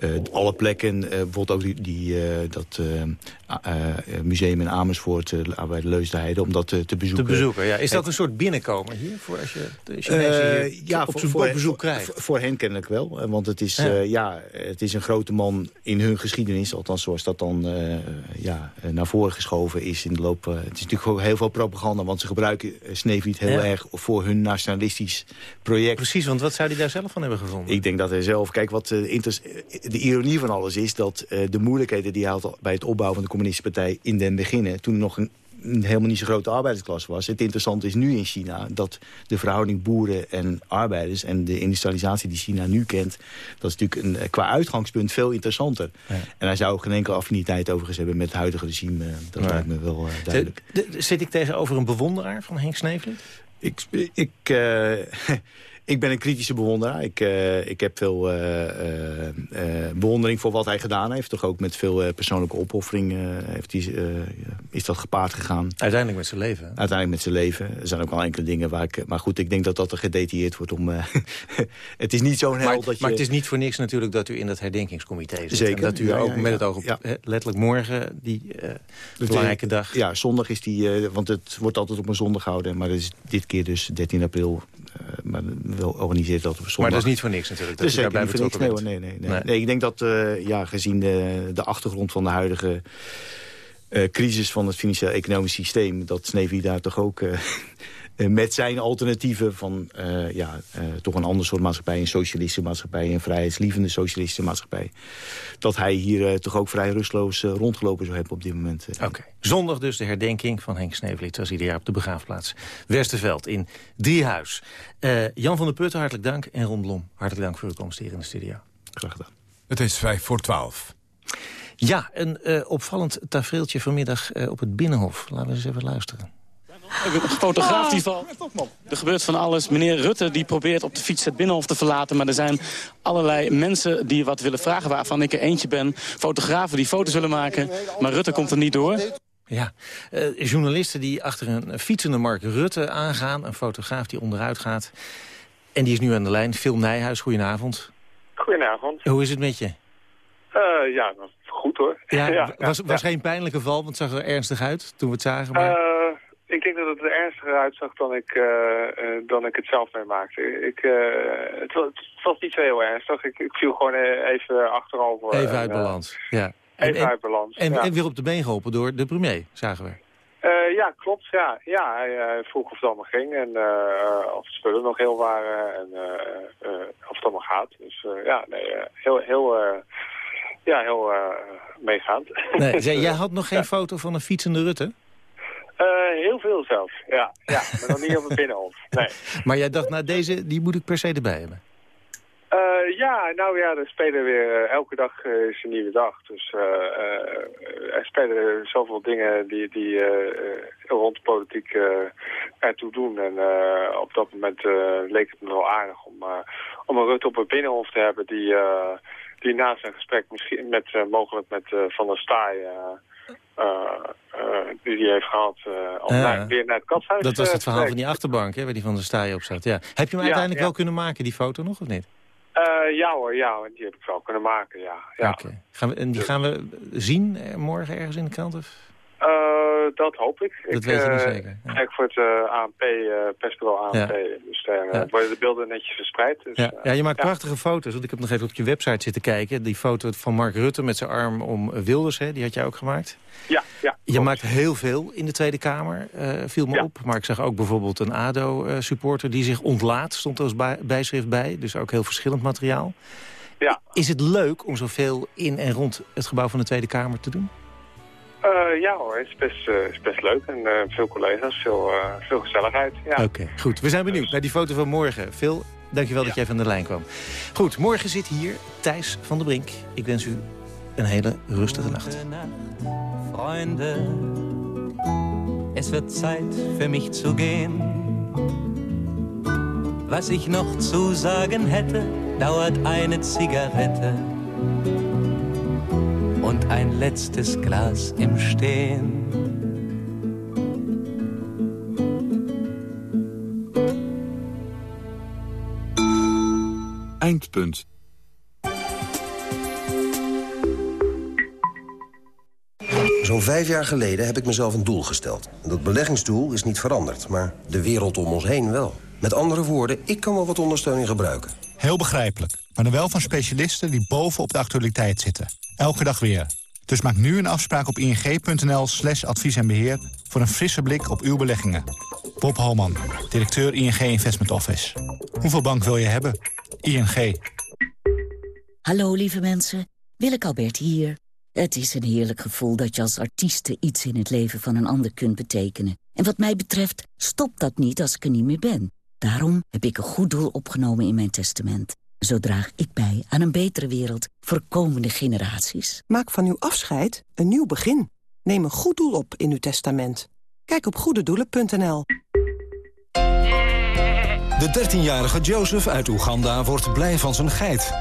eh, alle plekken, eh, bijvoorbeeld ook die, die, eh, dat museum in Amersfoort bij de Leusdenheide, om dat te bezoeken. Te bezoeken, ja. Is dat een soort binnenkomen hier? Voor als je de Chinezen ja, op voor, bezoek voor- krijgt? Voor, voor hen kennelijk wel. Want het is, Ja. ja. het is een grote man in hun geschiedenis. Althans, zoals dat dan ja, naar voren geschoven is in de loop. het is natuurlijk ook heel veel propaganda. Want ze gebruiken uh, Sneevliet heel Ja. erg voor hun nationalistisch project. Precies, want wat zou hij daar zelf van hebben gevonden? Ik denk dat hij zelf... Kijk, wat inter- de ironie van alles is... dat eh, de moeilijkheden die hij had bij het opbouwen van de communistische partij... in den beginnen, toen er nog een, helemaal niet zo grote arbeidersklasse was. Het interessante is nu in China dat de verhouding boeren en arbeiders... en de industrialisatie die China nu kent... dat is natuurlijk een, eh, qua uitgangspunt veel interessanter. En hij zou ook geen enkele affiniteit overigens hebben met het huidige regime. eh, dat lijkt me wel duidelijk. De- de- zit ik tegenover een bewonderaar van Henk Sneevliet? Ik, ik, eh, ik ben een kritische bewonderaar. Ik, eh, ik heb veel eh, eh, bewondering voor wat hij gedaan heeft. Toch ook met veel persoonlijke opoffering heeft eh, is dat gepaard gegaan. Uiteindelijk met zijn leven. hè? Uiteindelijk met zijn leven. Er zijn ook al enkele dingen waar ik... Maar goed, ik denk dat dat er gedetailleerd wordt om... het is niet zo'n held Maar, dat je... maar het is niet voor niks natuurlijk dat u in dat herdenkingscomité zit. Zeker, En dat u ja, ook ja, ja. met het oog op letterlijk morgen, die belangrijke dag. Ja, zondag is die... want het wordt altijd op een zondag gehouden. Maar is dit keer dus 13 april. Eh, maar we organiseren dat op zondag. Maar dat is niet voor niks natuurlijk, dat u zeker daarbij niet voor niks. Nee, nee, nee, nee. Ik denk dat eh, ja, gezien de, de achtergrond van de huidige eh, crisis van het financieel-economisch systeem... dat Sneevliet daar toch ook met zijn alternatieven van eh, ja, eh, toch een ander soort maatschappij... een socialistische maatschappij, een vrijheidslievende socialistische maatschappij... dat hij hier eh, toch ook vrij rustloos eh, rondgelopen zou hebben op dit moment. eh. Oké. Zondag dus de herdenking van Henk Sneevliet... zoals ieder jaar op de begraafplaats Westerveld in Driehuis. Eh, Jan van der Putten, hartelijk dank. En Ron Blom, hartelijk dank voor uw komst hier in de studio. Graag gedaan. Het is vijf voor twaalf. Ja, een uh, opvallend tafereeltje vanmiddag uh, op het Binnenhof. Laten we eens even luisteren. Een fotograaf die valt. Er gebeurt van alles. Meneer Rutte die probeert op de fiets het Binnenhof te verlaten. Maar er zijn allerlei mensen die wat willen vragen waarvan ik er eentje ben. Fotografen die foto's willen maken. Maar Rutte komt er niet door. Ja, uh, journalisten die achter een fietsende Mark Rutte aangaan. Een fotograaf die onderuit gaat. En die is nu aan de lijn. Phil Nijhuis, goedenavond. Goedenavond. Hoe is het met je? Uh, ja, goed hoor. Ja, ja was, was geen pijnlijke val, want het zag er ernstig uit toen we het zagen. Maar... Uh, ik denk dat het er ernstiger uitzag dan ik, uh, uh, dan ik het zelf meemaakte. Ik, het, was, het, was niet zo heel ernstig. Ik, ik viel gewoon even achterover. Even uit balans, ja. Even en, uit balans, en, ja. en, weer op de been geholpen door de premier, zagen we. Ja, klopt. Ja, ja hij, hij, vroeg of het allemaal ging en of de spullen nog heel waren en of het allemaal gaat. Dus ja, nee, heel, heel, ja, heel meegaand. Nee, jij had nog geen ja. foto van een fietsende Rutte? Heel veel zelfs, ja. ja maar nog niet op het binnenhof, nee. Maar jij dacht, nou deze, die moet ik per se erbij hebben? Uh, ja, nou ja, er spelen weer, uh, elke dag uh, is een nieuwe dag. Dus er spelen zoveel dingen die, die rond politiek ertoe doen. En op dat moment leek het me wel aardig om, om een Rutte op het binnenhof te hebben... die, die naast een gesprek misschien met, mogelijk met Van der Staaij... die hij heeft gehad, om naar, weer naar het katshuis Dat was het verhaal van die achterbank, hè, waar die Van der Staaij op zat. Ja. Heb je hem uiteindelijk ja, wel kunnen maken, die foto nog, of niet? Ja hoor, ja, die heb ik wel kunnen maken, ja. ja. Okay. Gaan we, en die gaan we zien morgen ergens in de krant? Of? Uh, dat hoop ik. Dat ik, weet je niet zeker. Ja. Kijk voor het uh, ANP, persbureau ANP. Dus daar worden de beelden netjes verspreid. Dus, ja. ja, je maakt prachtige foto's. Want ik heb nog even op je website zitten kijken. Die foto van Mark Rutte met zijn arm om Wilders, hè, die had jij ook gemaakt. Ja, ja. Je klopt. maakt heel veel in de Tweede Kamer, viel me op. Maar ik zag ook bijvoorbeeld een ADO-supporter die zich ontlaat. Stond als bij, bijschrift bij. Dus ook heel verschillend materiaal. Ja. Is het leuk om zoveel in en rond het gebouw van de Tweede Kamer te doen? Uh, ja hoor, het is best, uh, is best leuk. En uh, veel collega's, veel, veel gezelligheid. Ja. Oké, okay, goed. We zijn benieuwd dus. naar die foto van morgen. Phil, dankjewel ja. dat jij van de lijn kwam. Goed, morgen zit hier Thijs van der Brink. Ik wens u een hele rustige nacht. Freunde, es wird Zeit für mich zu gehen. Was ich noch zu sagen hätte, dauert eine Zigarette und ein letztes Glas im Stehen. Eindpunt. Zo'n vijf jaar geleden heb ik mezelf een doel gesteld. Dat beleggingsdoel is niet veranderd, maar de wereld om ons heen wel. Met andere woorden, ik kan wel wat ondersteuning gebruiken. Heel begrijpelijk, maar dan wel van specialisten die bovenop de actualiteit zitten. Elke dag weer. Dus maak nu een afspraak op ing.nl slash advies en beheer... voor een frisse blik op uw beleggingen. Bob Holman, directeur ING Investment Office. Hoeveel bank wil je hebben? ING. Hallo lieve mensen, Willeke Albert hier. Het is een heerlijk gevoel dat je als artieste iets in het leven van een ander kunt betekenen. En wat mij betreft stopt dat niet als ik er niet meer ben. Daarom heb ik een goed doel opgenomen in mijn testament. Zo draag ik bij aan een betere wereld voor komende generaties. Maak van uw afscheid een nieuw begin. Neem een goed doel op in uw testament. Kijk op goededoelen.nl. De 13-jarige Joseph uit Oeganda wordt blij van zijn geit.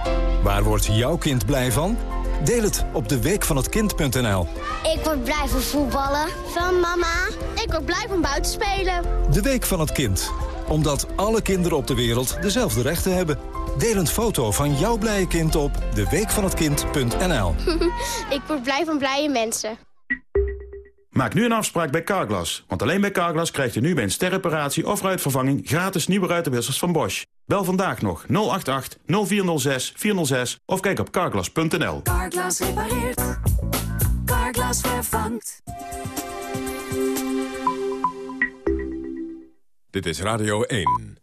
Waar wordt jouw kind blij van? Deel het op de week van het kind.nl. Ik word blij van voetballen. Van mama. Ik word blij van buiten spelen. De week van het kind omdat alle kinderen op de wereld dezelfde rechten hebben. Deel een foto van jouw blije kind op deweekvanhetkind.nl. Ik word blij van blije mensen. Maak nu een afspraak bij Carglass. Want alleen bij Carglass krijgt u nu bij een sterreparatie of ruitvervanging... gratis nieuwe ruitenwissers van Bosch. Bel vandaag nog 088 0406 406 of kijk op carglass.nl. Carglass repareert. Carglass vervangt. Dit is Radio 1.